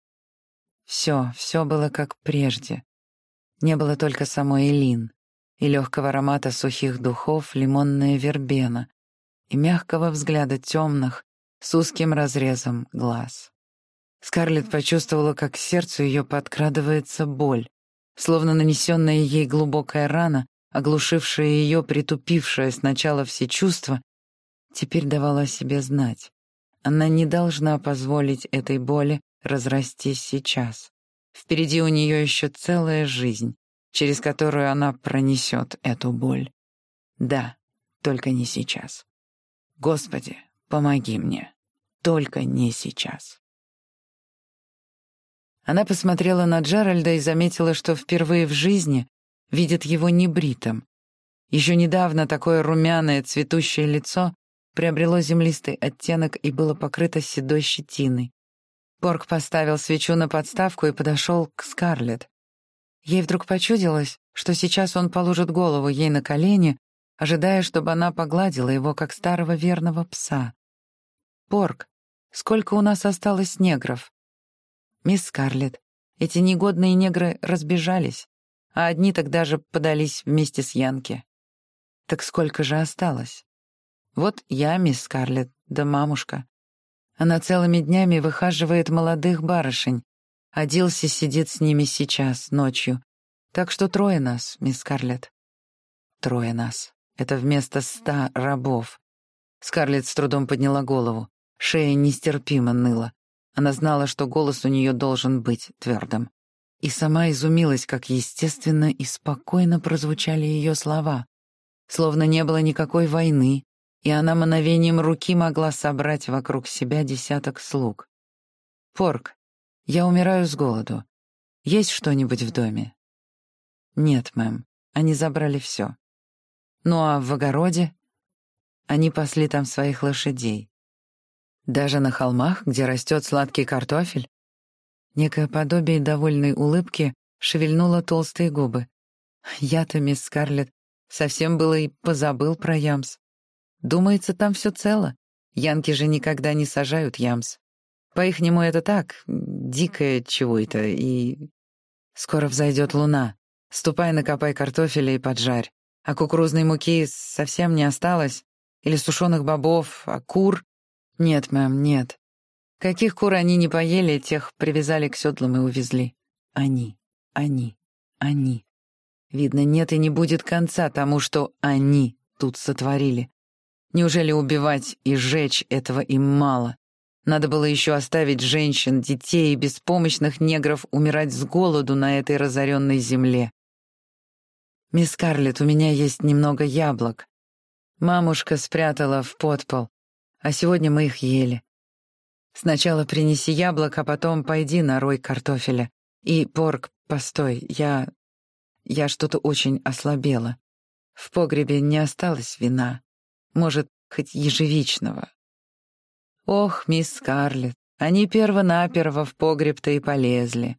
Все, все было как прежде. Не было только самой Элин и легкого аромата сухих духов, лимонная вербена и мягкого взгляда темных с узким разрезом глаз. Скарлетт почувствовала, как к сердцу ее подкрадывается боль, словно нанесенная ей глубокая рана, оглушившая ее, притупившая сначала все чувства, теперь давала себе знать. Она не должна позволить этой боли разрастись сейчас. Впереди у нее еще целая жизнь, через которую она пронесет эту боль. Да, только не сейчас. Господи, помоги мне. Только не сейчас. Она посмотрела на Джеральда и заметила, что впервые в жизни видит его небритым. Еще недавно такое румяное цветущее лицо приобрело землистый оттенок и было покрыто седой щетиной. Порк поставил свечу на подставку и подошел к Скарлетт. Ей вдруг почудилось, что сейчас он положит голову ей на колени, ожидая, чтобы она погладила его, как старого верного пса. «Порк, сколько у нас осталось негров?» «Мисс Скарлетт, эти негодные негры разбежались, а одни тогда же подались вместе с Янки. Так сколько же осталось?» Вот я, мисс Скарлетт, да мамушка. Она целыми днями выхаживает молодых барышень, а Дилси сидит с ними сейчас, ночью. Так что трое нас, мисс Скарлетт. Трое нас. Это вместо ста рабов. Скарлетт с трудом подняла голову. Шея нестерпимо ныла. Она знала, что голос у нее должен быть твердым. И сама изумилась, как естественно и спокойно прозвучали ее слова. Словно не было никакой войны, и она мановением руки могла собрать вокруг себя десяток слуг. «Порк, я умираю с голоду. Есть что-нибудь в доме?» «Нет, мэм, они забрали все. Ну а в огороде?» Они пасли там своих лошадей. Даже на холмах, где растет сладкий картофель? Некое подобие довольной улыбки шевельнуло толстые губы. Я-то, мисс Скарлетт, совсем было и позабыл про Ямс. Думается, там все цело. Янки же никогда не сажают ямс. По-ихнему это так, дикое чего это, и... Скоро взойдет луна. Ступай, накопай картофеля и поджарь. А кукурузной муки совсем не осталось? Или сушеных бобов, а кур? Нет, мэм, нет. Каких кур они не поели, тех привязали к седлам и увезли. Они, они, они. Видно, нет и не будет конца тому, что они тут сотворили. Неужели убивать и сжечь этого им мало? Надо было еще оставить женщин, детей и беспомощных негров умирать с голоду на этой разоренной земле. «Мисс Карлетт, у меня есть немного яблок. Мамушка спрятала в подпол, а сегодня мы их ели. Сначала принеси яблок, а потом пойди на рой картофеля. И, Порк, постой, я... я что-то очень ослабела. В погребе не осталось вина. Может, хоть ежевичного. Ох, мисс Скарлетт, они перво-наперво в погреб-то и полезли.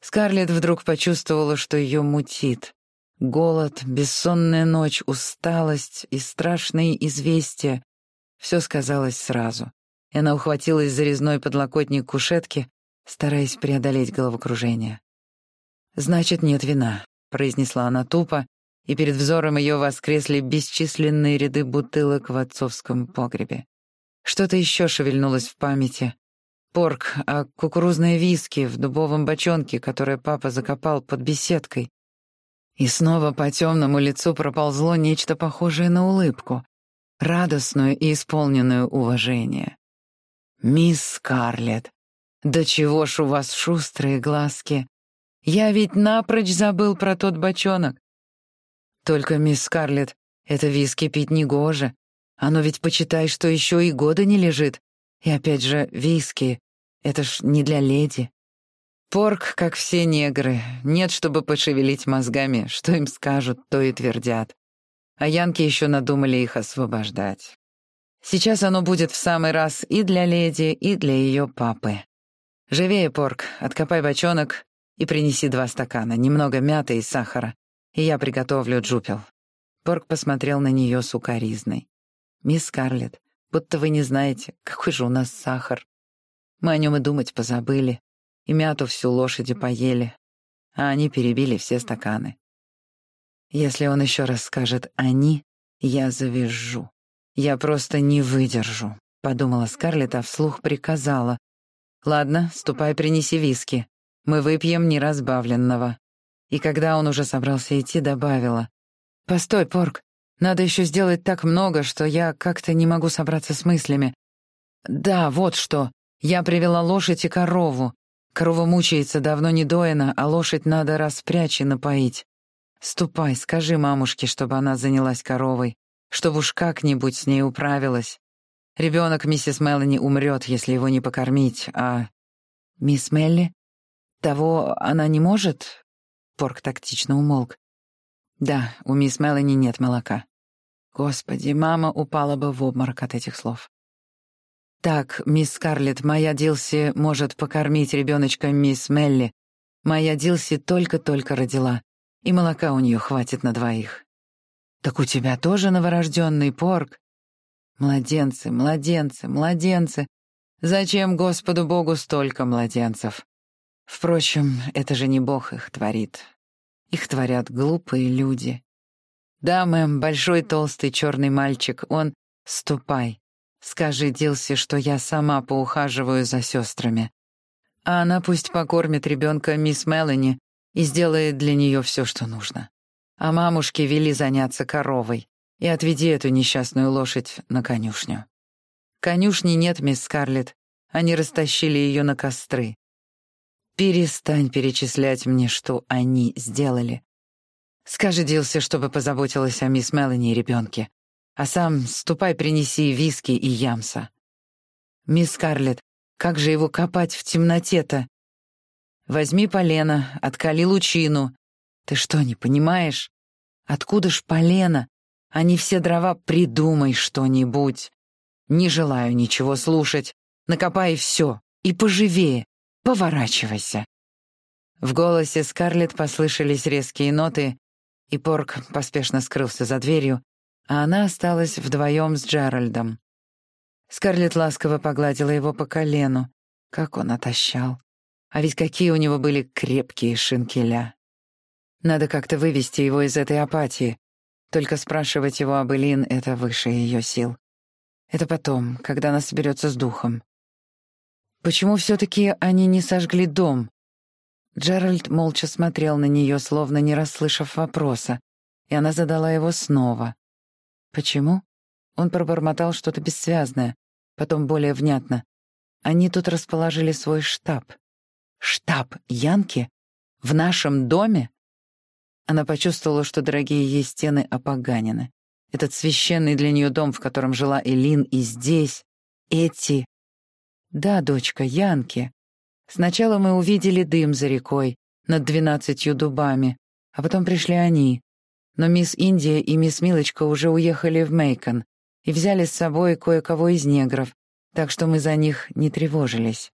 Скарлетт вдруг почувствовала, что ее мутит. Голод, бессонная ночь, усталость и страшные известия — все сказалось сразу. И она ухватилась за резной подлокотник кушетки, стараясь преодолеть головокружение. «Значит, нет вина», — произнесла она тупо и перед взором ее воскресли бесчисленные ряды бутылок в отцовском погребе. Что-то еще шевельнулось в памяти. Порк, а кукурузные виски в дубовом бочонке, которое папа закопал под беседкой. И снова по темному лицу проползло нечто похожее на улыбку, радостную и исполненную уважения. «Мисс Скарлетт, да чего ж у вас шустрые глазки! Я ведь напрочь забыл про тот бочонок. Только, мисс Скарлетт, это виски пить негоже. Оно ведь, почитай, что еще и года не лежит. И опять же, виски. Это ж не для леди. Порк, как все негры. Нет, чтобы пошевелить мозгами. Что им скажут, то и твердят. А янки еще надумали их освобождать. Сейчас оно будет в самый раз и для леди, и для ее папы. Живее, Порк, откопай бочонок и принеси два стакана, немного мяты и сахара, и я приготовлю джупел. Порк посмотрел на нее с укоризной. «Мисс Скарлетт, будто вы не знаете, какой же у нас сахар. Мы о нем и думать позабыли, и мяту всю лошади поели, а они перебили все стаканы. Если он еще раз скажет «они», я завяжу. Я просто не выдержу», — подумала Скарлетт, а вслух приказала. «Ладно, ступай, принеси виски. Мы выпьем неразбавленного». И когда он уже собрался идти, добавила. «Постой, Порк, надо еще сделать так много, что я как-то не могу собраться с мыслями. Да, вот что. Я привела лошадь и корову. Корова мучается, давно не доена, а лошадь надо распрячь и напоить. Ступай, скажи мамушке, чтобы она занялась коровой, чтобы уж как-нибудь с ней управилась. Ребенок миссис Мелани умрет, если его не покормить, а... Мисс Мелли? Того она не может? Порк тактично умолк. Да, у мисс Мелани нет молока. Господи, мама упала бы в обморок от этих слов. «Так, мисс Скарлетт, моя Дилси может покормить ребеночка мисс Мелли. Моя Дилси только-только родила, и молока у нее хватит на двоих». «Так у тебя тоже новорожденный порк?» «Младенцы, младенцы, младенцы. Зачем Господу Богу столько младенцев?» Впрочем, это же не Бог их творит. Их творят глупые люди. «Да, мэм, большой толстый черный мальчик, он... Ступай. Скажи Дилси, что я сама поухаживаю за сестрами. А она пусть покормит ребенка мисс Мелани и сделает для нее все, что нужно. А мамушке вели заняться коровой и отведи эту несчастную лошадь на конюшню. Конюшни нет, мисс Скарлетт. Они растащили ее на костры. Перестань перечислять мне, что они сделали. Скажи Дилсе, чтобы позаботилась о мисс Мелани и ребенке. А сам ступай принеси виски и ямса. Мисс Карлетт, как же его копать в темноте-то? Возьми полено, откали лучину. Ты что, не понимаешь? Откуда ж полено? Они все дрова придумай что-нибудь. Не желаю ничего слушать. Накопай все. И поживее. Поворачивайся. В голосе Скарлетт послышались резкие ноты, и Порк поспешно скрылся за дверью, а она осталась вдвоем с Джеральдом. Скарлетт ласково погладила его по колену. Как он отощал. А ведь какие у него были крепкие шинкеля. Надо как-то вывести его из этой апатии. Только спрашивать его об Элин — это выше ее сил. Это потом, когда она соберется с духом. Почему все-таки они не сожгли дом? Джеральд молча смотрел на нее, словно не расслышав вопроса, и она задала его снова. «Почему?» Он пробормотал что-то бессвязное, потом более внятно. «Они тут расположили свой штаб». «Штаб Янки? В нашем доме?» Она почувствовала, что дорогие ей стены опоганены. Этот священный для нее дом, в котором жила Элин, и здесь, эти... Да, дочка, Янки. Сначала мы увидели дым за рекой, над двенадцатью дубами, а потом пришли они. Но мисс Индия и мисс Милочка уже уехали в Мейкон и взяли с собой кое-кого из негров, так что мы за них не тревожились.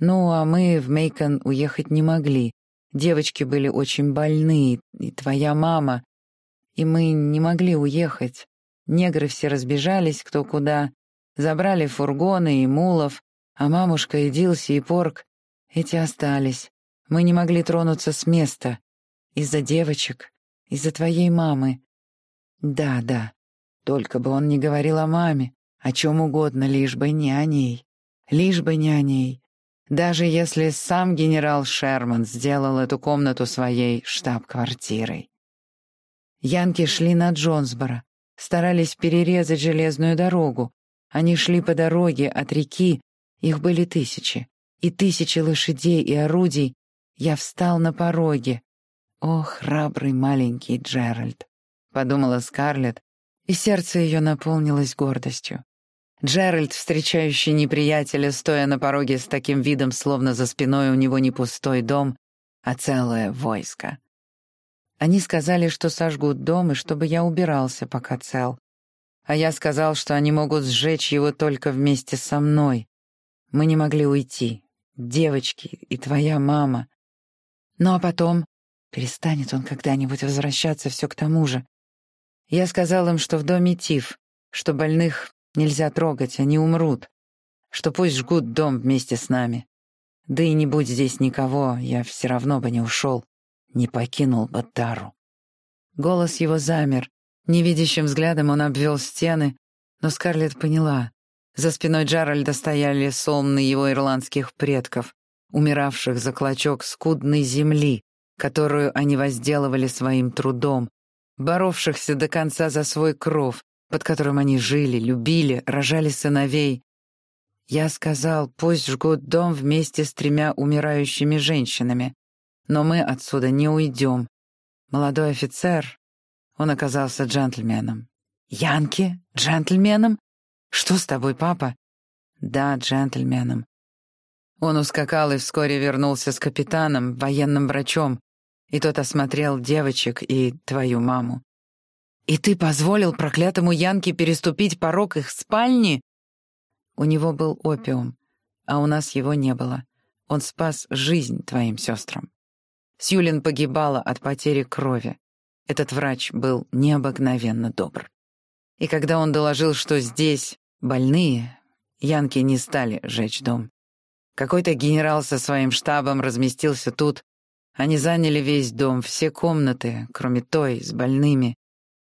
Ну, а мы в Мейкон уехать не могли. Девочки были очень больны, и твоя мама. И мы не могли уехать. Негры все разбежались кто куда, забрали фургоны и мулов, а мамушка и Дилси и Порк эти остались. Мы не могли тронуться с места. Из-за девочек, из-за твоей мамы. Да, да. Только бы он не говорил о маме, о чем угодно, лишь бы не о ней. Лишь бы не о ней. Даже если сам генерал Шерман сделал эту комнату своей штаб-квартирой. Янки шли на Джонсборо, старались перерезать железную дорогу. Они шли по дороге от реки, их были тысячи и тысячи лошадей и орудий, я встал на пороге. «О, храбрый маленький Джеральд!» — подумала Скарлетт, и сердце ее наполнилось гордостью. Джеральд, встречающий неприятеля, стоя на пороге с таким видом, словно за спиной у него не пустой дом, а целое войско. Они сказали, что сожгут дом, и чтобы я убирался, пока цел. А я сказал, что они могут сжечь его только вместе со мной. Мы не могли уйти. Девочки и твоя мама. Ну а потом... Перестанет он когда-нибудь возвращаться все к тому же. Я сказал им, что в доме тиф, что больных нельзя трогать, они умрут, что пусть жгут дом вместе с нами. Да и не будь здесь никого, я все равно бы не ушел не покинул бы Тару. Голос его замер. Невидящим взглядом он обвел стены, но Скарлетт поняла. За спиной Джаральда стояли сонны его ирландских предков, умиравших за клочок скудной земли, которую они возделывали своим трудом, боровшихся до конца за свой кров, под которым они жили, любили, рожали сыновей. Я сказал, пусть жгут дом вместе с тремя умирающими женщинами. Но мы отсюда не уйдем. Молодой офицер, он оказался джентльменом. Янки? Джентльменом? Что с тобой, папа? Да, джентльменом. Он ускакал и вскоре вернулся с капитаном, военным врачом, и тот осмотрел девочек и твою маму. «И ты позволил проклятому Янке переступить порог их спальни?» У него был опиум, а у нас его не было. Он спас жизнь твоим сестрам. Сьюлин погибала от потери крови. Этот врач был необыкновенно добр. И когда он доложил, что здесь больные, янки не стали жечь дом. Какой-то генерал со своим штабом разместился тут. Они заняли весь дом, все комнаты, кроме той, с больными.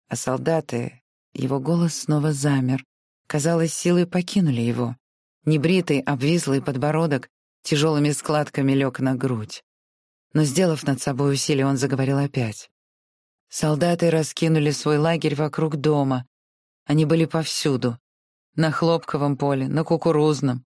А солдаты... Его голос снова замер. Казалось, силы покинули его. Небритый, обвислый подбородок тяжелыми складками лег на грудь но, сделав над собой усилие, он заговорил опять. Солдаты раскинули свой лагерь вокруг дома. Они были повсюду. На хлопковом поле, на кукурузном.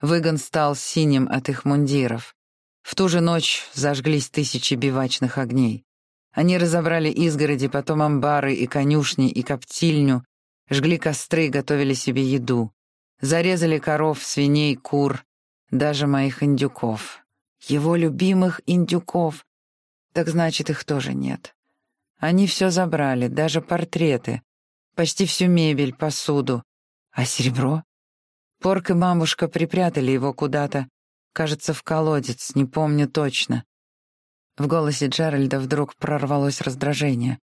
Выгон стал синим от их мундиров. В ту же ночь зажглись тысячи бивачных огней. Они разобрали изгороди, потом амбары и конюшни, и коптильню, жгли костры, готовили себе еду. Зарезали коров, свиней, кур, даже моих индюков. Его любимых индюков. Так значит, их тоже нет. Они все забрали, даже портреты, почти всю мебель, посуду. А серебро? Порк и мамушка припрятали его куда-то, кажется, в колодец, не помню точно. В голосе Джеральда вдруг прорвалось раздражение.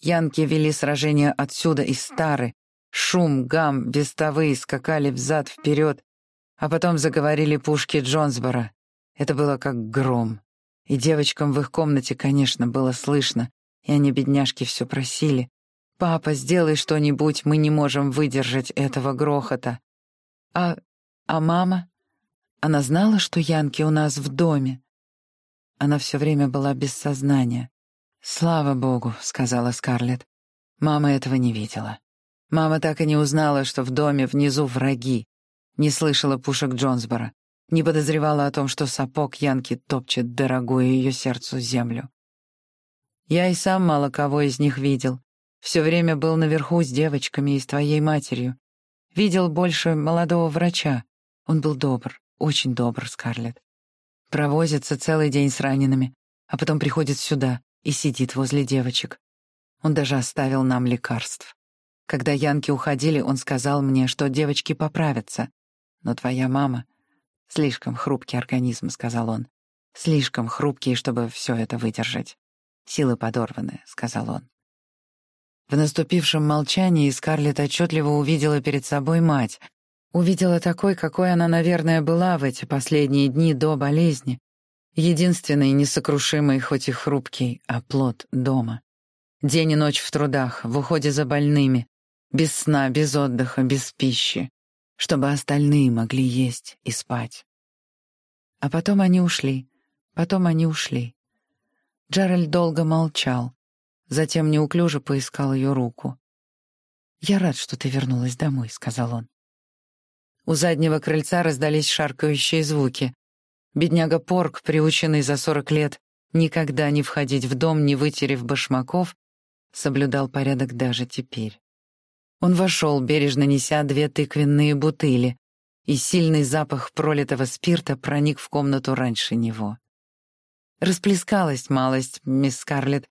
Янки вели сражение отсюда из Стары. Шум, гам, вестовые скакали взад-вперед, а потом заговорили пушки Джонсбора. Это было как гром. И девочкам в их комнате, конечно, было слышно, и они, бедняжки, все просили. «Папа, сделай что-нибудь, мы не можем выдержать этого грохота». «А... а мама?» Она знала, что Янки у нас в доме. Она все время была без сознания. «Слава богу», — сказала Скарлетт. Мама этого не видела. Мама так и не узнала, что в доме внизу враги. Не слышала пушек Джонсбора не подозревала о том, что сапог Янки топчет дорогую ее сердцу землю. Я и сам мало кого из них видел. Все время был наверху с девочками и с твоей матерью. Видел больше молодого врача. Он был добр, очень добр, Скарлетт. Провозится целый день с ранеными, а потом приходит сюда и сидит возле девочек. Он даже оставил нам лекарств. Когда Янки уходили, он сказал мне, что девочки поправятся. Но твоя мама «Слишком хрупкий организм», — сказал он. «Слишком хрупкий, чтобы все это выдержать. Силы подорваны», — сказал он. В наступившем молчании Скарлетт отчетливо увидела перед собой мать. Увидела такой, какой она, наверное, была в эти последние дни до болезни. Единственный, несокрушимый, хоть и хрупкий, оплот дома. День и ночь в трудах, в уходе за больными. Без сна, без отдыха, без пищи чтобы остальные могли есть и спать. А потом они ушли, потом они ушли. Джеральд долго молчал, затем неуклюже поискал ее руку. «Я рад, что ты вернулась домой», — сказал он. У заднего крыльца раздались шаркающие звуки. Бедняга Порк, приученный за сорок лет никогда не входить в дом, не вытерев башмаков, соблюдал порядок даже теперь. Он вошел, бережно неся две тыквенные бутыли, и сильный запах пролитого спирта проник в комнату раньше него. Расплескалась малость, мисс Скарлетт.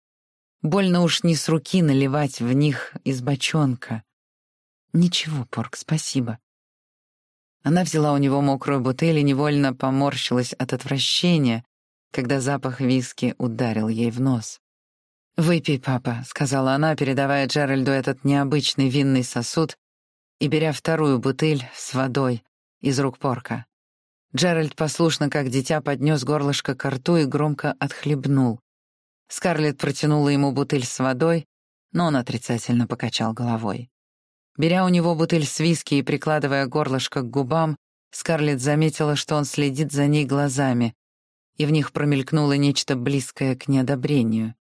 Больно уж не с руки наливать в них из бочонка. Ничего, Порк, спасибо. Она взяла у него мокрую бутыль и невольно поморщилась от отвращения, когда запах виски ударил ей в нос. «Выпей, папа», — сказала она, передавая Джеральду этот необычный винный сосуд и беря вторую бутыль с водой из рук порка. Джеральд послушно, как дитя, поднес горлышко к рту и громко отхлебнул. Скарлетт протянула ему бутыль с водой, но он отрицательно покачал головой. Беря у него бутыль с виски и прикладывая горлышко к губам, Скарлетт заметила, что он следит за ней глазами, и в них промелькнуло нечто близкое к неодобрению.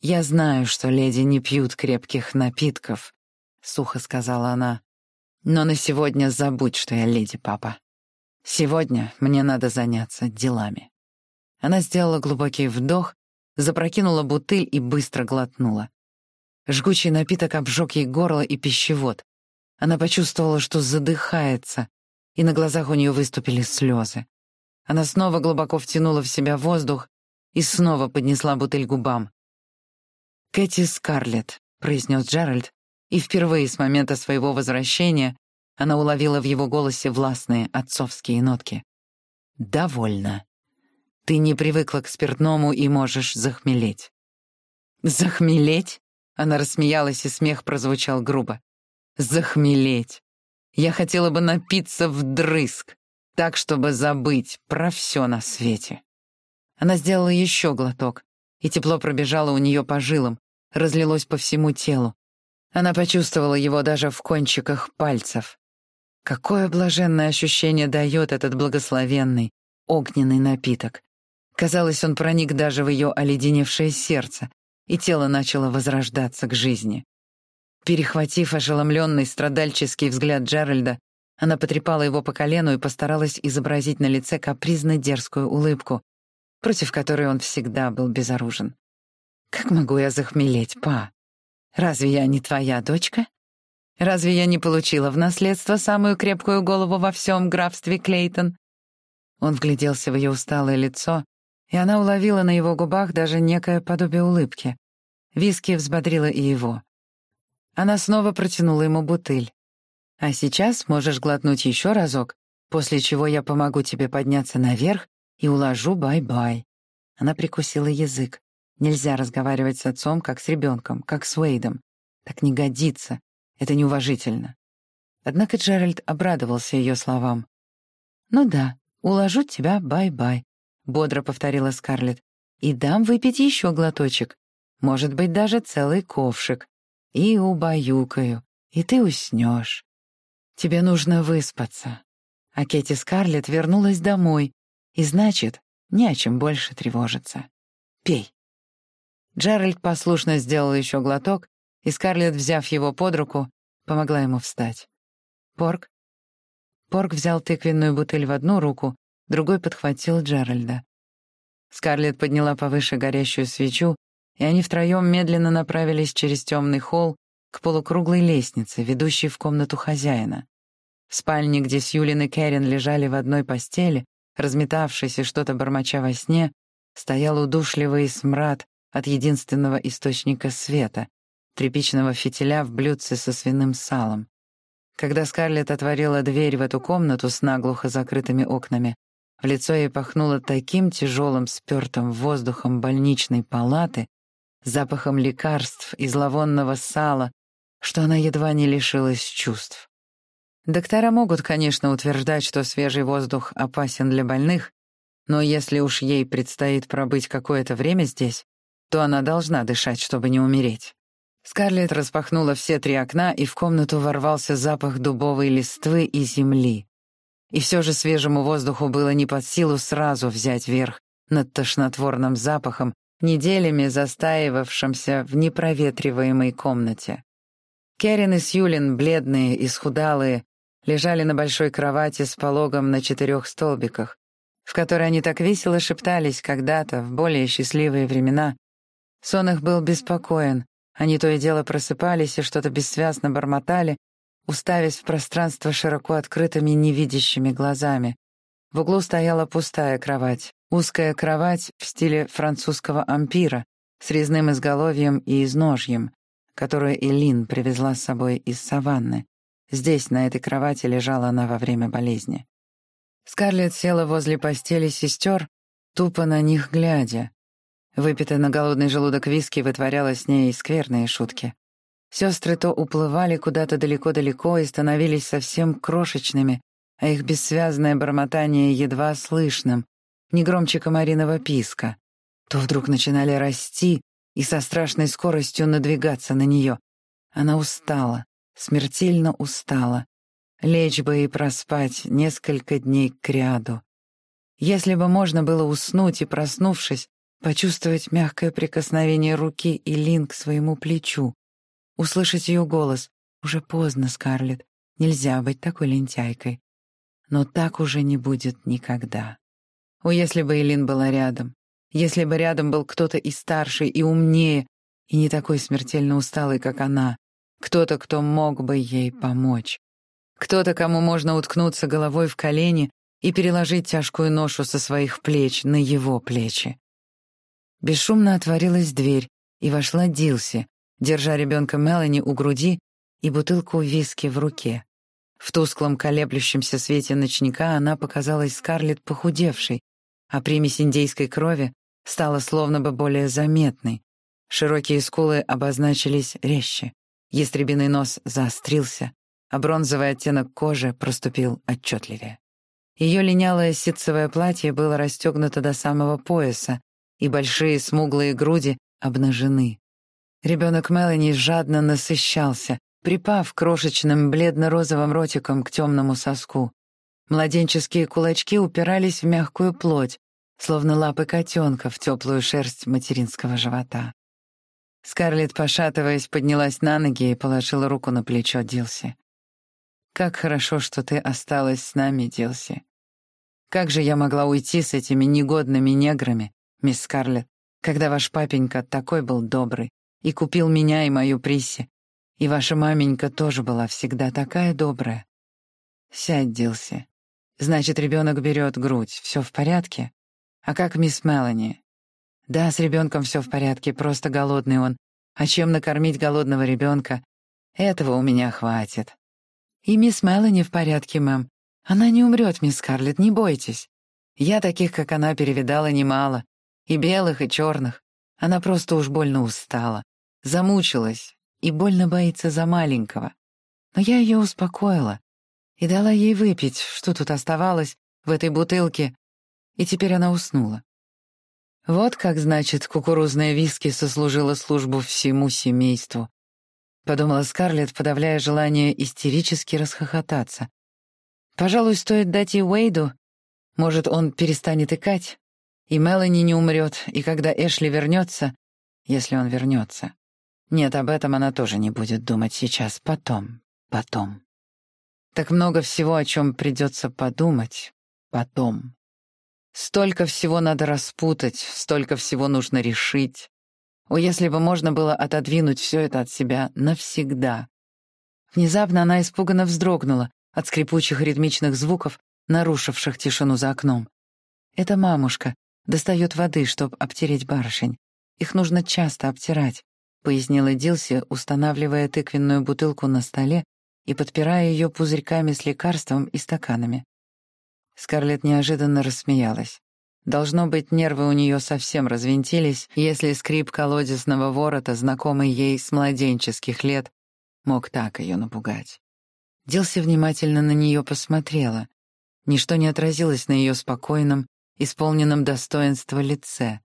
«Я знаю, что леди не пьют крепких напитков», — сухо сказала она. «Но на сегодня забудь, что я леди, папа. Сегодня мне надо заняться делами». Она сделала глубокий вдох, запрокинула бутыль и быстро глотнула. Жгучий напиток обжег ей горло и пищевод. Она почувствовала, что задыхается, и на глазах у нее выступили слезы. Она снова глубоко втянула в себя воздух и снова поднесла бутыль губам. «Кэти Скарлетт», — произнес Джеральд, и впервые с момента своего возвращения она уловила в его голосе властные отцовские нотки. «Довольно. Ты не привыкла к спиртному и можешь захмелеть». «Захмелеть?» — она рассмеялась, и смех прозвучал грубо. «Захмелеть. Я хотела бы напиться вдрызг, так, чтобы забыть про все на свете». Она сделала еще глоток, и тепло пробежало у нее по жилам, разлилось по всему телу. Она почувствовала его даже в кончиках пальцев. Какое блаженное ощущение дает этот благословенный, огненный напиток. Казалось, он проник даже в ее оледеневшее сердце, и тело начало возрождаться к жизни. Перехватив ошеломленный страдальческий взгляд Джеральда, она потрепала его по колену и постаралась изобразить на лице капризно дерзкую улыбку, против которой он всегда был безоружен. Как могу я захмелеть, па? Разве я не твоя дочка? Разве я не получила в наследство самую крепкую голову во всем графстве Клейтон? Он вгляделся в ее усталое лицо, и она уловила на его губах даже некое подобие улыбки. Виски взбодрила и его. Она снова протянула ему бутыль. «А сейчас можешь глотнуть еще разок, после чего я помогу тебе подняться наверх и уложу бай-бай». Она прикусила язык. Нельзя разговаривать с отцом, как с ребенком, как с Уэйдом. Так не годится. Это неуважительно. Однако Джеральд обрадовался ее словам. «Ну да, уложу тебя, бай-бай», — бодро повторила Скарлетт. «И дам выпить еще глоточек. Может быть, даже целый ковшик. И убаюкаю, и ты уснешь. Тебе нужно выспаться». А Кэти Скарлетт вернулась домой, и значит, не о чем больше тревожиться. Пей. Джеральд послушно сделал еще глоток, и Скарлетт, взяв его под руку, помогла ему встать. «Порк?» Порк взял тыквенную бутыль в одну руку, другой подхватил Джеральда. Скарлетт подняла повыше горящую свечу, и они втроем медленно направились через темный холл к полукруглой лестнице, ведущей в комнату хозяина. В спальне, где Сьюлин и Кэрин лежали в одной постели, разметавшись и что-то бормоча во сне, стоял удушливый смрад от единственного источника света, тряпичного фитиля в блюдце со свиным салом. Когда Скарлетт отворила дверь в эту комнату с наглухо закрытыми окнами, в лицо ей пахнуло таким тяжелым спёртым воздухом больничной палаты, запахом лекарств и зловонного сала, что она едва не лишилась чувств. Доктора могут, конечно, утверждать, что свежий воздух опасен для больных, но если уж ей предстоит пробыть какое-то время здесь, то она должна дышать, чтобы не умереть. Скарлетт распахнула все три окна, и в комнату ворвался запах дубовой листвы и земли. И все же свежему воздуху было не под силу сразу взять верх над тошнотворным запахом, неделями застаивавшимся в непроветриваемой комнате. Керрин и Сьюлин, бледные, и исхудалые, лежали на большой кровати с пологом на четырех столбиках, в которой они так весело шептались когда-то, в более счастливые времена, Сон их был беспокоен, Они то и дело просыпались и что-то бессвязно бормотали, уставясь в пространство широко открытыми невидящими глазами. В углу стояла пустая кровать, узкая кровать в стиле французского ампира с резным изголовьем и изножьем, которую Элин привезла с собой из саванны. Здесь, на этой кровати, лежала она во время болезни. Скарлетт села возле постели сестер, тупо на них глядя. Выпитая на голодный желудок виски вытворяла с ней скверные шутки. Сестры то уплывали куда-то далеко-далеко и становились совсем крошечными, а их бессвязное бормотание едва слышным, не громче комариного писка, то вдруг начинали расти и со страшной скоростью надвигаться на нее. Она устала, смертельно устала. Лечь бы и проспать несколько дней кряду. Если бы можно было уснуть и, проснувшись, почувствовать мягкое прикосновение руки и Лин к своему плечу, услышать ее голос «Уже поздно, Скарлетт, нельзя быть такой лентяйкой». Но так уже не будет никогда. О, если бы Элин была рядом, если бы рядом был кто-то и старше, и умнее, и не такой смертельно усталый, как она, кто-то, кто мог бы ей помочь. Кто-то, кому можно уткнуться головой в колени и переложить тяжкую ношу со своих плеч на его плечи. Бесшумно отворилась дверь, и вошла Дилси, держа ребенка Мелани у груди и бутылку виски в руке. В тусклом колеблющемся свете ночника она показалась Скарлетт похудевшей, а примесь индейской крови стала словно бы более заметной. Широкие скулы обозначились резче, ястребиный нос заострился, а бронзовый оттенок кожи проступил отчетливее. Ее линялое ситцевое платье было расстегнуто до самого пояса, и большие смуглые груди обнажены. Ребенок Мелани жадно насыщался, припав крошечным бледно-розовым ротиком к темному соску. Младенческие кулачки упирались в мягкую плоть, словно лапы котенка в теплую шерсть материнского живота. Скарлетт, пошатываясь, поднялась на ноги и положила руку на плечо Дилси. «Как хорошо, что ты осталась с нами, Дилси. Как же я могла уйти с этими негодными неграми, мисс Скарлетт, когда ваш папенька такой был добрый и купил меня и мою Присси, и ваша маменька тоже была всегда такая добрая. Сядь, Дилси. Значит, ребенок берет грудь. Все в порядке? А как мисс Мелани? Да, с ребенком все в порядке, просто голодный он. А чем накормить голодного ребенка? Этого у меня хватит. И мисс Мелани в порядке, мэм. Она не умрет, мисс Скарлетт, не бойтесь. Я таких, как она, перевидала немало. И белых, и черных. Она просто уж больно устала. Замучилась и больно боится за маленького. Но я ее успокоила и дала ей выпить, что тут оставалось в этой бутылке, и теперь она уснула. Вот как, значит, кукурузная виски сослужила службу всему семейству. Подумала Скарлетт, подавляя желание истерически расхохотаться. Пожалуй, стоит дать ей Уэйду. Может, он перестанет икать, и Мелани не умрет, и когда Эшли вернется, если он вернется. Нет, об этом она тоже не будет думать сейчас, потом, потом. Так много всего, о чем придется подумать, потом. Столько всего надо распутать, столько всего нужно решить. О, если бы можно было отодвинуть все это от себя навсегда. Внезапно она испуганно вздрогнула от скрипучих ритмичных звуков, нарушивших тишину за окном. Это мамушка достает воды, чтобы обтереть барышень. Их нужно часто обтирать, пояснила Дилси, устанавливая тыквенную бутылку на столе и подпирая ее пузырьками с лекарством и стаканами. Скарлетт неожиданно рассмеялась. Должно быть, нервы у нее совсем развинтились, если скрип колодезного ворота, знакомый ей с младенческих лет, мог так ее напугать. Дилси внимательно на нее посмотрела. Ничто не отразилось на ее спокойном, исполненном достоинства лице.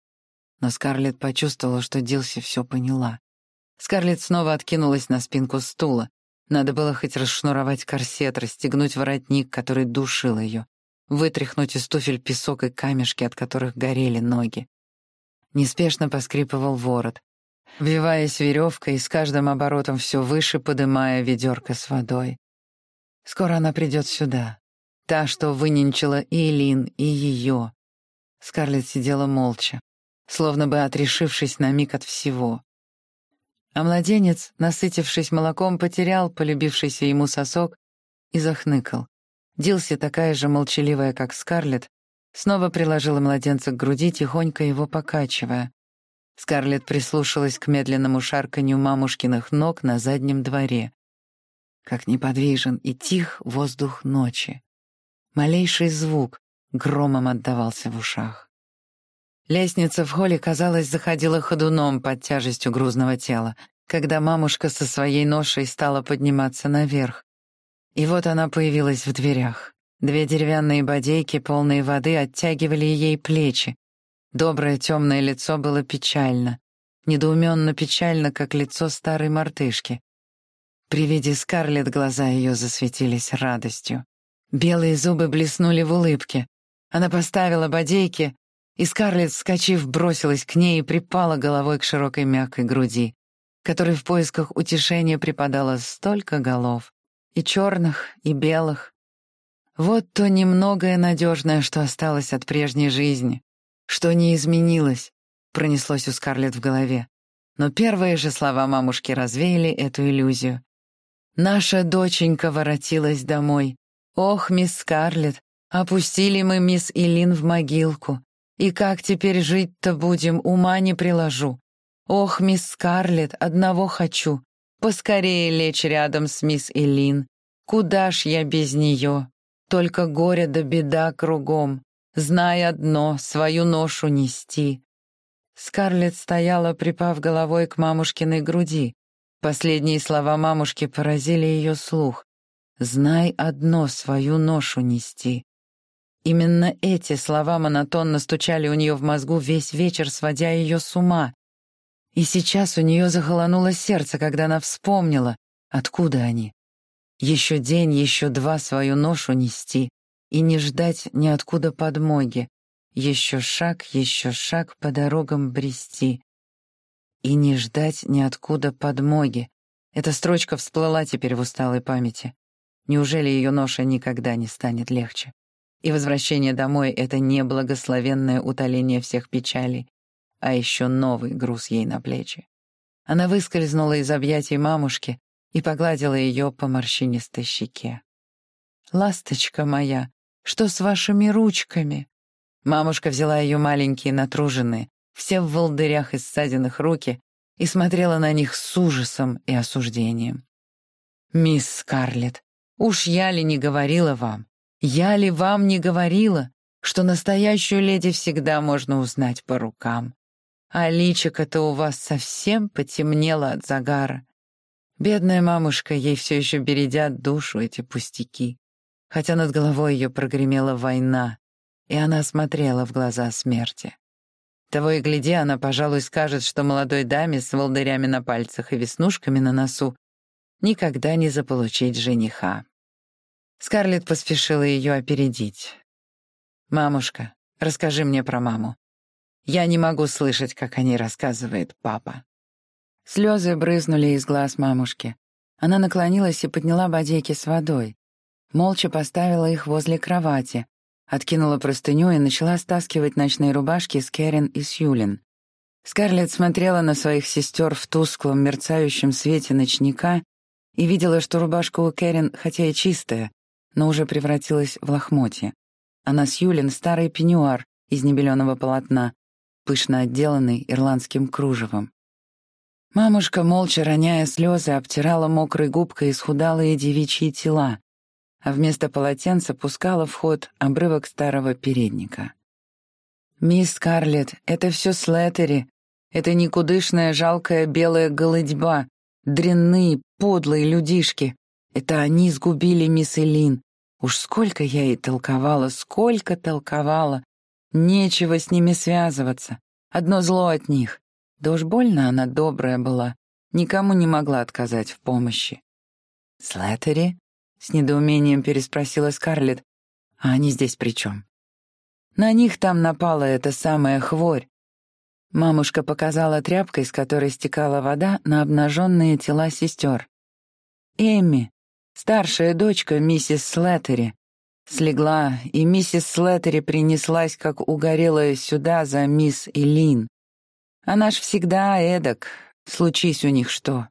Но Скарлетт почувствовала, что Дилси все поняла. Скарлетт снова откинулась на спинку стула. Надо было хоть расшнуровать корсет, расстегнуть воротник, который душил ее вытряхнуть из туфель песок и камешки, от которых горели ноги. Неспешно поскрипывал ворот, виваясь веревкой с каждым оборотом все выше подымая ведерко с водой. Скоро она придет сюда. Та, что выненчила и Элин, и ее. Скарлетт сидела молча, словно бы отрешившись на миг от всего. А младенец, насытившись молоком, потерял полюбившийся ему сосок и захныкал. Дилси, такая же молчаливая, как Скарлетт, снова приложила младенца к груди, тихонько его покачивая. Скарлетт прислушалась к медленному шарканью мамушкиных ног на заднем дворе. Как неподвижен и тих воздух ночи. Малейший звук громом отдавался в ушах. Лестница в холле, казалось, заходила ходуном под тяжестью грузного тела, когда мамушка со своей ношей стала подниматься наверх. И вот она появилась в дверях. Две деревянные бодейки, полные воды, оттягивали ей плечи. Доброе темное лицо было печально. Недоуменно печально, как лицо старой мартышки. При виде Скарлетт глаза ее засветились радостью. Белые зубы блеснули в улыбке. Она поставила бодейки, и Скарлетт, вскочив, бросилась к ней и припала головой к широкой мягкой груди, которой в поисках утешения припадало столько голов, и черных, и белых. Вот то немногое надежное, что осталось от прежней жизни, что не изменилось, пронеслось у Скарлетт в голове. Но первые же слова мамушки развеяли эту иллюзию. «Наша доченька воротилась домой. Ох, мисс Скарлетт, опустили мы мисс Илин в могилку. И как теперь жить-то будем, ума не приложу. Ох, мисс Скарлетт, одного хочу. Поскорее лечь рядом с мисс Элин. Куда ж я без нее? Только горе да беда кругом. Знай одно, свою ношу нести. Скарлетт стояла, припав головой к мамушкиной груди. Последние слова мамушки поразили ее слух. «Знай одно, свою ношу нести». Именно эти слова монотонно стучали у нее в мозгу весь вечер, сводя ее с ума. И сейчас у нее захолонуло сердце, когда она вспомнила, откуда они. Еще день, еще два свою ношу нести и не ждать ниоткуда подмоги. Еще шаг, еще шаг по дорогам брести. И не ждать ниоткуда подмоги. Эта строчка всплыла теперь в усталой памяти. Неужели ее ноша никогда не станет легче? И возвращение домой — это не благословенное утоление всех печалей, а еще новый груз ей на плечи. Она выскользнула из объятий мамушки и погладила ее по морщинистой щеке. «Ласточка моя, что с вашими ручками?» Мамушка взяла ее маленькие натруженные, все в волдырях и ссадинах руки, и смотрела на них с ужасом и осуждением. «Мисс Скарлетт, уж я ли не говорила вам, я ли вам не говорила, что настоящую леди всегда можно узнать по рукам? А личико-то у вас совсем потемнело от загара. Бедная мамушка, ей все еще бередят душу эти пустяки. Хотя над головой ее прогремела война, и она смотрела в глаза смерти. Того и гляди, она, пожалуй, скажет, что молодой даме с волдырями на пальцах и веснушками на носу никогда не заполучить жениха. Скарлетт поспешила ее опередить. «Мамушка, расскажи мне про маму. Я не могу слышать, как о ней рассказывает папа». Слезы брызнули из глаз мамушки. Она наклонилась и подняла бодейки с водой. Молча поставила их возле кровати, откинула простыню и начала стаскивать ночные рубашки с Кэрин и Сьюлин. Скарлетт смотрела на своих сестер в тусклом, мерцающем свете ночника и видела, что рубашка у Кэрин, хотя и чистая, но уже превратилась в лохмотье. А на Сьюлин старый пеньюар из небеленого полотна, пышно отделанный ирландским кружевом. Мамушка, молча роняя слезы, обтирала мокрой губкой исхудалые девичьи тела, а вместо полотенца пускала в ход обрывок старого передника. «Мисс Скарлетт, это все Слеттери. Это никудышная жалкая белая голыдьба, дрянные, подлые людишки. Это они сгубили мисс Элин. Уж сколько я ей толковала, сколько толковала. Нечего с ними связываться. Одно зло от них. Да уж больно она добрая была. Никому не могла отказать в помощи. «Слеттери?» — с недоумением переспросила Скарлетт. «А они здесь при чем?» «На них там напала эта самая хворь». Мамушка показала тряпкой, с которой стекала вода, на обнаженные тела сестер. «Эмми, Старшая дочка, миссис Слеттери, слегла, и миссис Слеттери принеслась, как угорелая, сюда за мисс Элин. Она ж всегда эдак, случись у них что.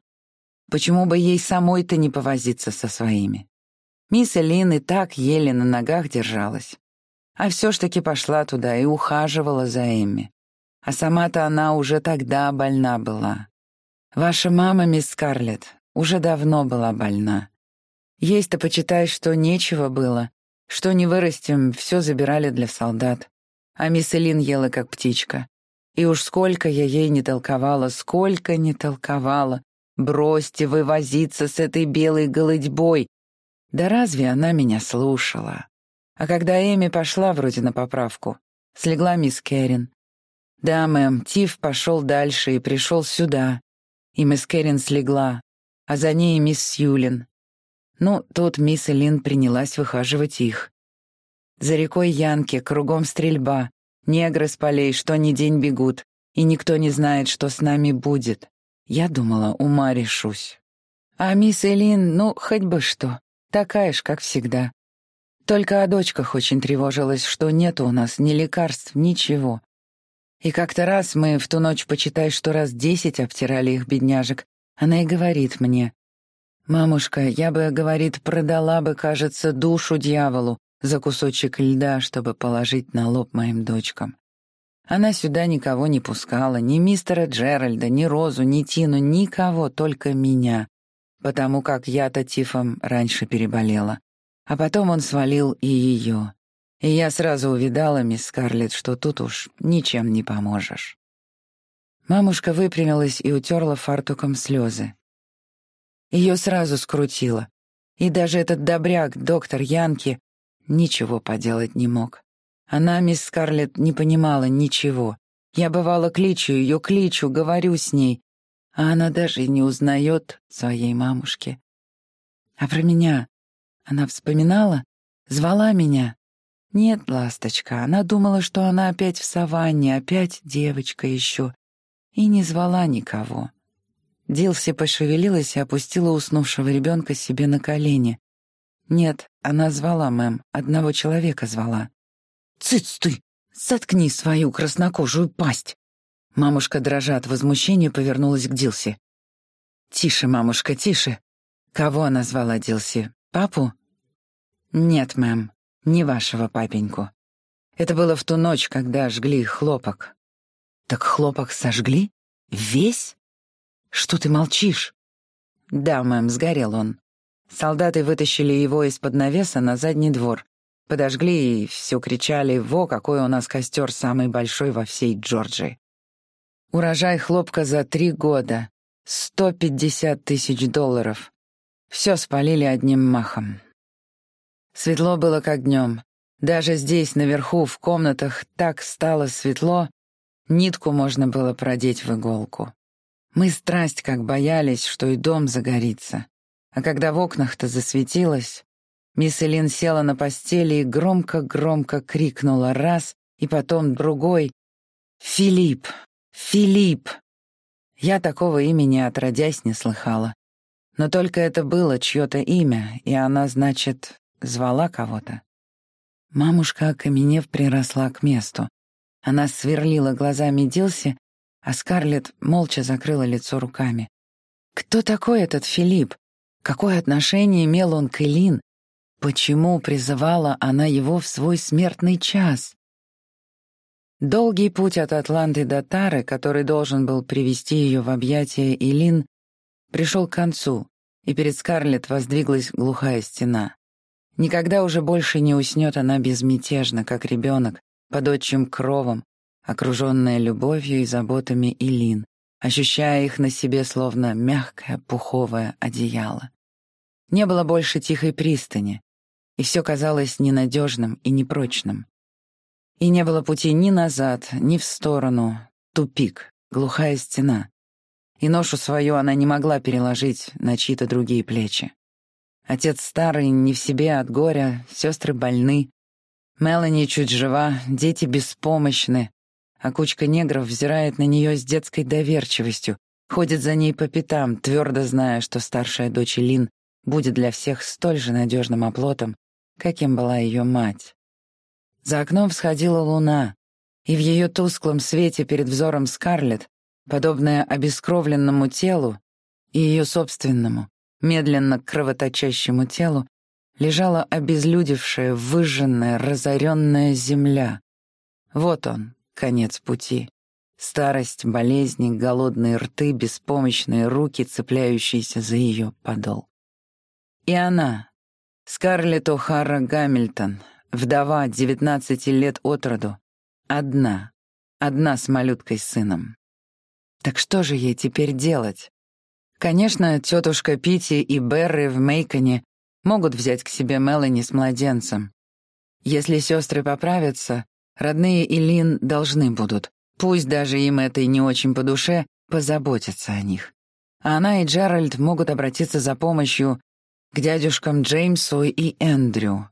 Почему бы ей самой-то не повозиться со своими? Мисс Элин и так еле на ногах держалась. А все ж таки пошла туда и ухаживала за Эмми. А сама-то она уже тогда больна была. Ваша мама, мисс Скарлетт, уже давно была больна. Есть-то почитай, что нечего было, что не вырастем, все забирали для солдат. А мисс Элин ела как птичка. И уж сколько я ей не толковала, сколько не толковала. Бросьте вы возиться с этой белой голыдьбой. Да разве она меня слушала? А когда Эми пошла вроде на поправку, слегла мисс Кэрин. Да, мэм, Тиф пошел дальше и пришел сюда. И мисс Кэрин слегла, а за ней мисс Сьюлин. Ну, тут мисс Элин принялась выхаживать их. За рекой Янки, кругом стрельба, негры с полей что ни день бегут, и никто не знает, что с нами будет. Я думала, ума решусь. А мисс Элин, ну, хоть бы что, такая ж, как всегда. Только о дочках очень тревожилась, что нет у нас ни лекарств, ничего. И как-то раз мы в ту ночь, почитай, что раз десять обтирали их бедняжек, она и говорит мне, «Мамушка, я бы, — говорит, — продала бы, кажется, душу дьяволу за кусочек льда, чтобы положить на лоб моим дочкам. Она сюда никого не пускала, ни мистера Джеральда, ни Розу, ни Тину, никого, только меня, потому как я-то тифом раньше переболела. А потом он свалил и ее. И я сразу увидала, мисс Скарлетт, что тут уж ничем не поможешь. Мамушка выпрямилась и утерла фартуком слезы. Ее сразу скрутило. И даже этот добряк, доктор Янки, ничего поделать не мог. Она, мисс Скарлетт, не понимала ничего. Я бывало кличу ее, кличу, говорю с ней, а она даже не узнает своей мамушки. А про меня она вспоминала, звала меня. Нет, ласточка, она думала, что она опять в саванне, опять девочка еще, и не звала никого. Дилси пошевелилась и опустила уснувшего ребенка себе на колени. «Нет, она звала, мэм, одного человека звала». «Цыц ты! Заткни свою краснокожую пасть!» Мамушка, дрожа от возмущения, повернулась к Дилси. «Тише, мамушка, тише!» «Кого она звала Дилси? Папу?» «Нет, мэм, не вашего папеньку. Это было в ту ночь, когда жгли хлопок». «Так хлопок сожгли? Весь?» «Что ты молчишь?» «Да, мэм, сгорел он. Солдаты вытащили его из-под навеса на задний двор. Подожгли и все кричали «Во, какой у нас костер самый большой во всей Джорджии!» Урожай хлопка за три года. Сто пятьдесят тысяч долларов. Все спалили одним махом. Светло было как днем. Даже здесь, наверху, в комнатах, так стало светло, нитку можно было продеть в иголку. Мы страсть как боялись, что и дом загорится. А когда в окнах-то засветилось, мисс Элин села на постели и громко-громко крикнула раз, и потом другой «Филипп! Филипп!» Я такого имени отродясь не слыхала. Но только это было чье-то имя, и она, значит, звала кого-то. Мамушка, окаменев, приросла к месту. Она сверлила глазами Дилси, а Скарлетт молча закрыла лицо руками. Кто такой этот Филипп? Какое отношение имел он к Элин? Почему призывала она его в свой смертный час? Долгий путь от Атланты до Тары, который должен был привести ее в объятия Элин, пришел к концу, и перед Скарлетт воздвиглась глухая стена. Никогда уже больше не уснет она безмятежно, как ребенок, под отчим кровом, окруженная любовью и заботами Илин, ощущая их на себе словно мягкое пуховое одеяло. Не было больше тихой пристани, и все казалось ненадежным и непрочным. И не было пути ни назад, ни в сторону, тупик, глухая стена. И ношу свою она не могла переложить на чьи-то другие плечи. Отец старый, не в себе от горя, сестры больны. Мелани чуть жива, дети беспомощны, а кучка негров взирает на нее с детской доверчивостью, ходит за ней по пятам, твердо зная, что старшая дочь Лин будет для всех столь же надежным оплотом, каким была ее мать. За окном всходила луна, и в ее тусклом свете перед взором Скарлетт подобное обескровленному телу и ее собственному, медленно кровоточащему телу, лежала обезлюдевшая, выжженная, разоренная земля. Вот он, конец пути. Старость, болезни, голодные рты, беспомощные руки, цепляющиеся за ее подол. И она, Скарлетт О'Хара Гамильтон, вдова, 19 лет от роду, одна, одна с малюткой сыном. Так что же ей теперь делать? Конечно, тетушка Пити и Берри в Мейконе могут взять к себе Мелани с младенцем. Если сестры поправятся, родные и Лин должны будут, пусть даже им это и не очень по душе, позаботиться о них. А она и Джеральд могут обратиться за помощью к дядюшкам Джеймсу и Эндрю.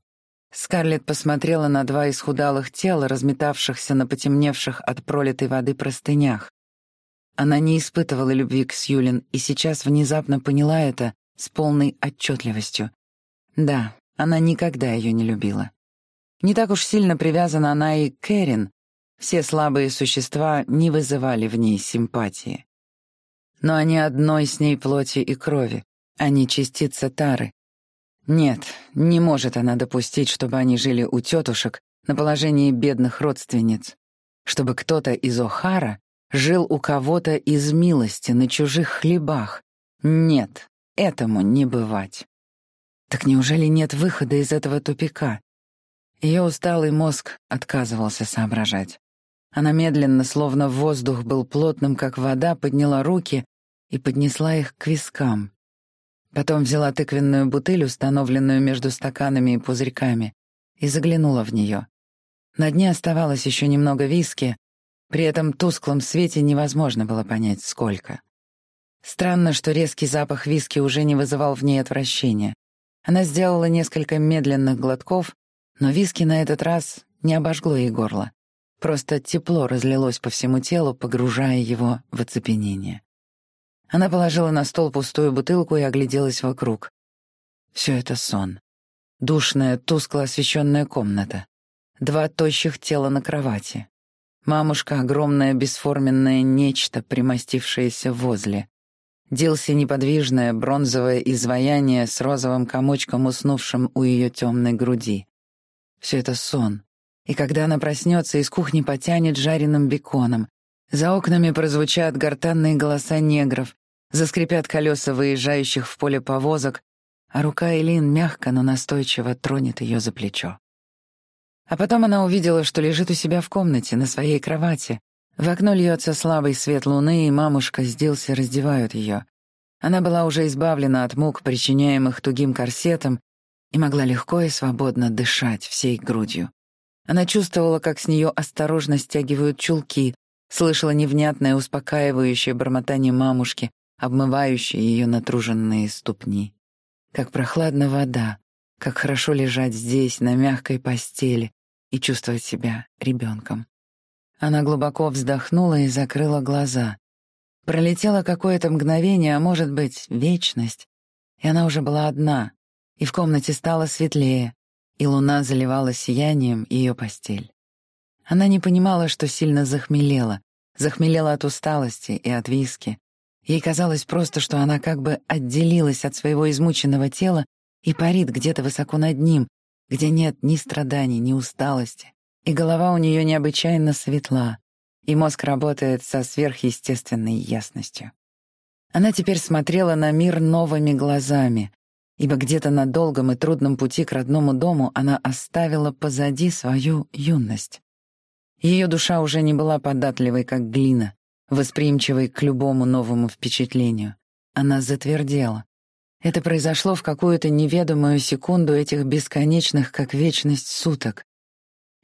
Скарлетт посмотрела на два исхудалых тела, разметавшихся на потемневших от пролитой воды простынях. Она не испытывала любви к Сьюлин и сейчас внезапно поняла это с полной отчетливостью. Да, она никогда ее не любила. Не так уж сильно привязана она и к Кэрин. Все слабые существа не вызывали в ней симпатии. Но они одной с ней плоти и крови, они частица Тары. Нет, не может она допустить, чтобы они жили у тетушек на положении бедных родственниц, чтобы кто-то из Охара жил у кого-то из милости на чужих хлебах. Нет, этому не бывать. Так неужели нет выхода из этого тупика? Ее усталый мозг отказывался соображать. Она медленно, словно воздух был плотным, как вода, подняла руки и поднесла их к вискам. Потом взяла тыквенную бутыль, установленную между стаканами и пузырьками, и заглянула в нее. На дне оставалось еще немного виски, при этом тусклом свете невозможно было понять, сколько. Странно, что резкий запах виски уже не вызывал в ней отвращения. Она сделала несколько медленных глотков, но виски на этот раз не обожгло ей горло. Просто тепло разлилось по всему телу, погружая его в оцепенение. Она положила на стол пустую бутылку и огляделась вокруг. Все это сон. Душная, тускло освещенная комната. Два тощих тела на кровати. Мамушка — огромное бесформенное нечто, примостившееся возле. Дилси — неподвижное бронзовое изваяние с розовым комочком, уснувшим у ее темной груди. Все это сон. И когда она проснется, из кухни потянет жареным беконом. За окнами прозвучат гортанные голоса негров, заскрипят колеса выезжающих в поле повозок, а рука Элин мягко, но настойчиво тронет ее за плечо. А потом она увидела, что лежит у себя в комнате, на своей кровати. В окно льется слабый свет луны, и мамушка с Дилси раздевают ее. Она была уже избавлена от мук, причиняемых тугим корсетом, и могла легко и свободно дышать всей грудью. Она чувствовала, как с нее осторожно стягивают чулки, слышала невнятное успокаивающее бормотание мамушки, обмывающее ее натруженные ступни. Как прохладна вода, как хорошо лежать здесь, на мягкой постели, и чувствовать себя ребенком. Она глубоко вздохнула и закрыла глаза. Пролетело какое-то мгновение, а может быть, вечность, и она уже была одна, и в комнате стало светлее, и луна заливала сиянием ее постель. Она не понимала, что сильно захмелела, захмелела от усталости и от виски. Ей казалось просто, что она как бы отделилась от своего измученного тела и парит где-то высоко над ним, где нет ни страданий, ни усталости, и голова у нее необычайно светла, и мозг работает со сверхъестественной ясностью. Она теперь смотрела на мир новыми глазами, ибо где-то на долгом и трудном пути к родному дому она оставила позади свою юность. Ее душа уже не была податливой, как глина, восприимчивой к любому новому впечатлению. Она затвердела, это произошло в какую-то неведомую секунду этих бесконечных, как вечность, суток.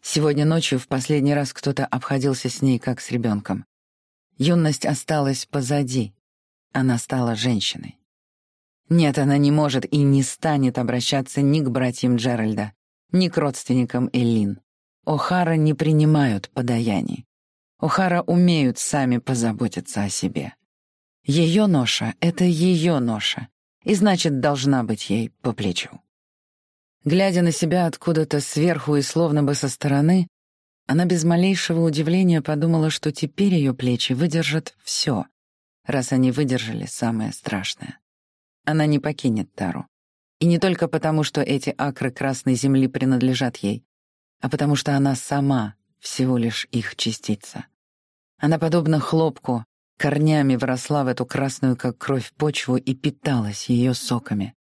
Сегодня ночью в последний раз кто-то обходился с ней, как с ребенком. Юность осталась позади. Она стала женщиной. Нет, она не может и не станет обращаться ни к братьям Джеральда, ни к родственникам Эллин. О'Хара не принимают подаяний. О'Хара умеют сами позаботиться о себе. Ее ноша — это ее ноша, и значит, должна быть ей по плечу. Глядя на себя откуда-то сверху и словно бы со стороны, Она без малейшего удивления подумала, что теперь ее плечи выдержат все, раз они выдержали самое страшное. Она не покинет Тару. И не только потому, что эти акры Красной Земли принадлежат ей, а потому что она сама всего лишь их частица. Она, подобно хлопку, корнями вросла в эту красную, как кровь, почву и питалась ее соками.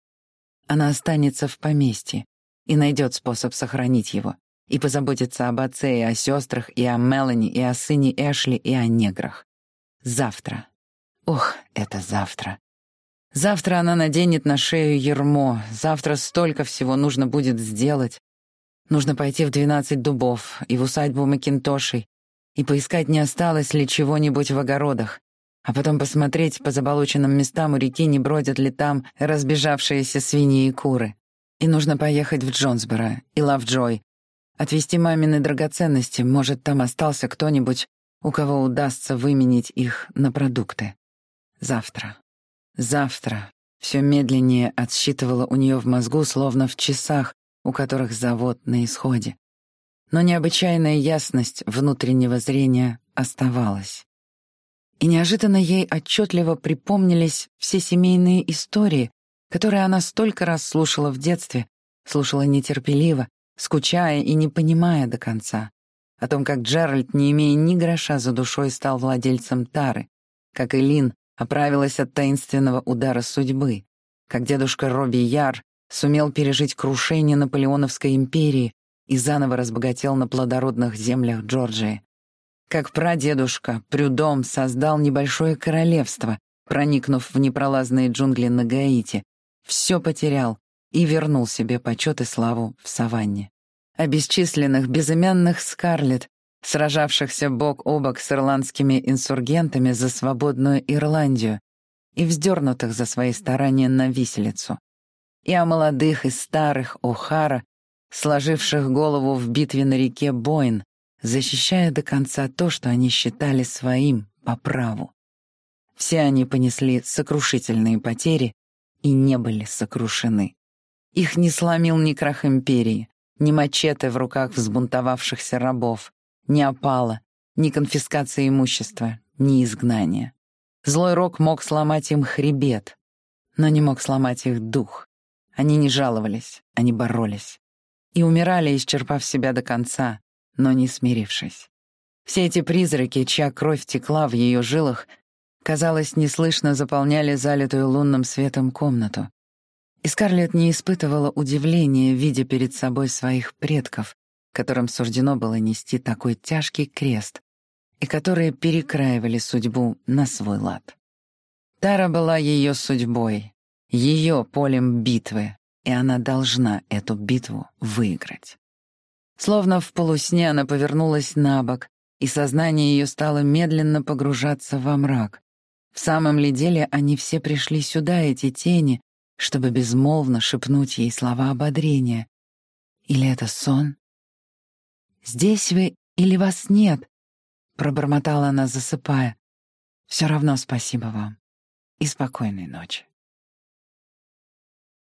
Она останется в поместье и найдет способ сохранить его, и позаботиться об отце и о сестрах, и о Мелани, и о сыне Эшли, и о неграх. Завтра. Ох, это завтра. Завтра она наденет на шею ермо, завтра столько всего нужно будет сделать. Нужно пойти в двенадцать дубов и в усадьбу Макинтошей и поискать, не осталось ли чего-нибудь в огородах, а потом посмотреть по заболоченным местам у реки, не бродят ли там разбежавшиеся свиньи и куры. И нужно поехать в Джонсборо и Лавджой, Отвезти мамины драгоценности, может, там остался кто-нибудь, у кого удастся выменить их на продукты. Завтра. Завтра. Все медленнее отсчитывало у нее в мозгу, словно в часах, у которых завод на исходе. Но необычайная ясность внутреннего зрения оставалась. И неожиданно ей отчетливо припомнились все семейные истории, которые она столько раз слушала в детстве, слушала нетерпеливо, скучая и не понимая до конца. О том, как Джеральд, не имея ни гроша за душой, стал владельцем Тары, как Элин оправилась от таинственного удара судьбы, как дедушка Робби Яр сумел пережить крушение Наполеоновской империи и заново разбогател на плодородных землях Джорджии, как прадедушка Прюдом создал небольшое королевство, проникнув в непролазные джунгли на Гаити, все потерял, и вернул себе почет и славу в саванне. О бесчисленных безымянных Скарлетт, сражавшихся бок о бок с ирландскими инсургентами за свободную Ирландию и вздернутых за свои старания на виселицу. И о молодых и старых О'Хара, сложивших голову в битве на реке Бойн, защищая до конца то, что они считали своим по праву. Все они понесли сокрушительные потери и не были сокрушены. Их не сломил ни крах империи, ни мачете в руках взбунтовавшихся рабов, ни опала, ни конфискация имущества, ни изгнание. Злой рок мог сломать им хребет, но не мог сломать их дух. Они не жаловались, они боролись. И умирали, исчерпав себя до конца, но не смирившись. Все эти призраки, чья кровь текла в ее жилах, казалось, неслышно заполняли залитую лунным светом комнату, и Скарлетт не испытывала удивления, видя перед собой своих предков, которым суждено было нести такой тяжкий крест, и которые перекраивали судьбу на свой лад. Тара была ее судьбой, ее полем битвы, и она должна эту битву выиграть. Словно в полусне она повернулась на бок, и сознание ее стало медленно погружаться во мрак. В самом ли деле они все пришли сюда, эти тени, чтобы безмолвно шепнуть ей слова ободрения. Или это сон? «Здесь вы или вас нет?» — пробормотала она, засыпая. «Все равно спасибо вам и спокойной ночи».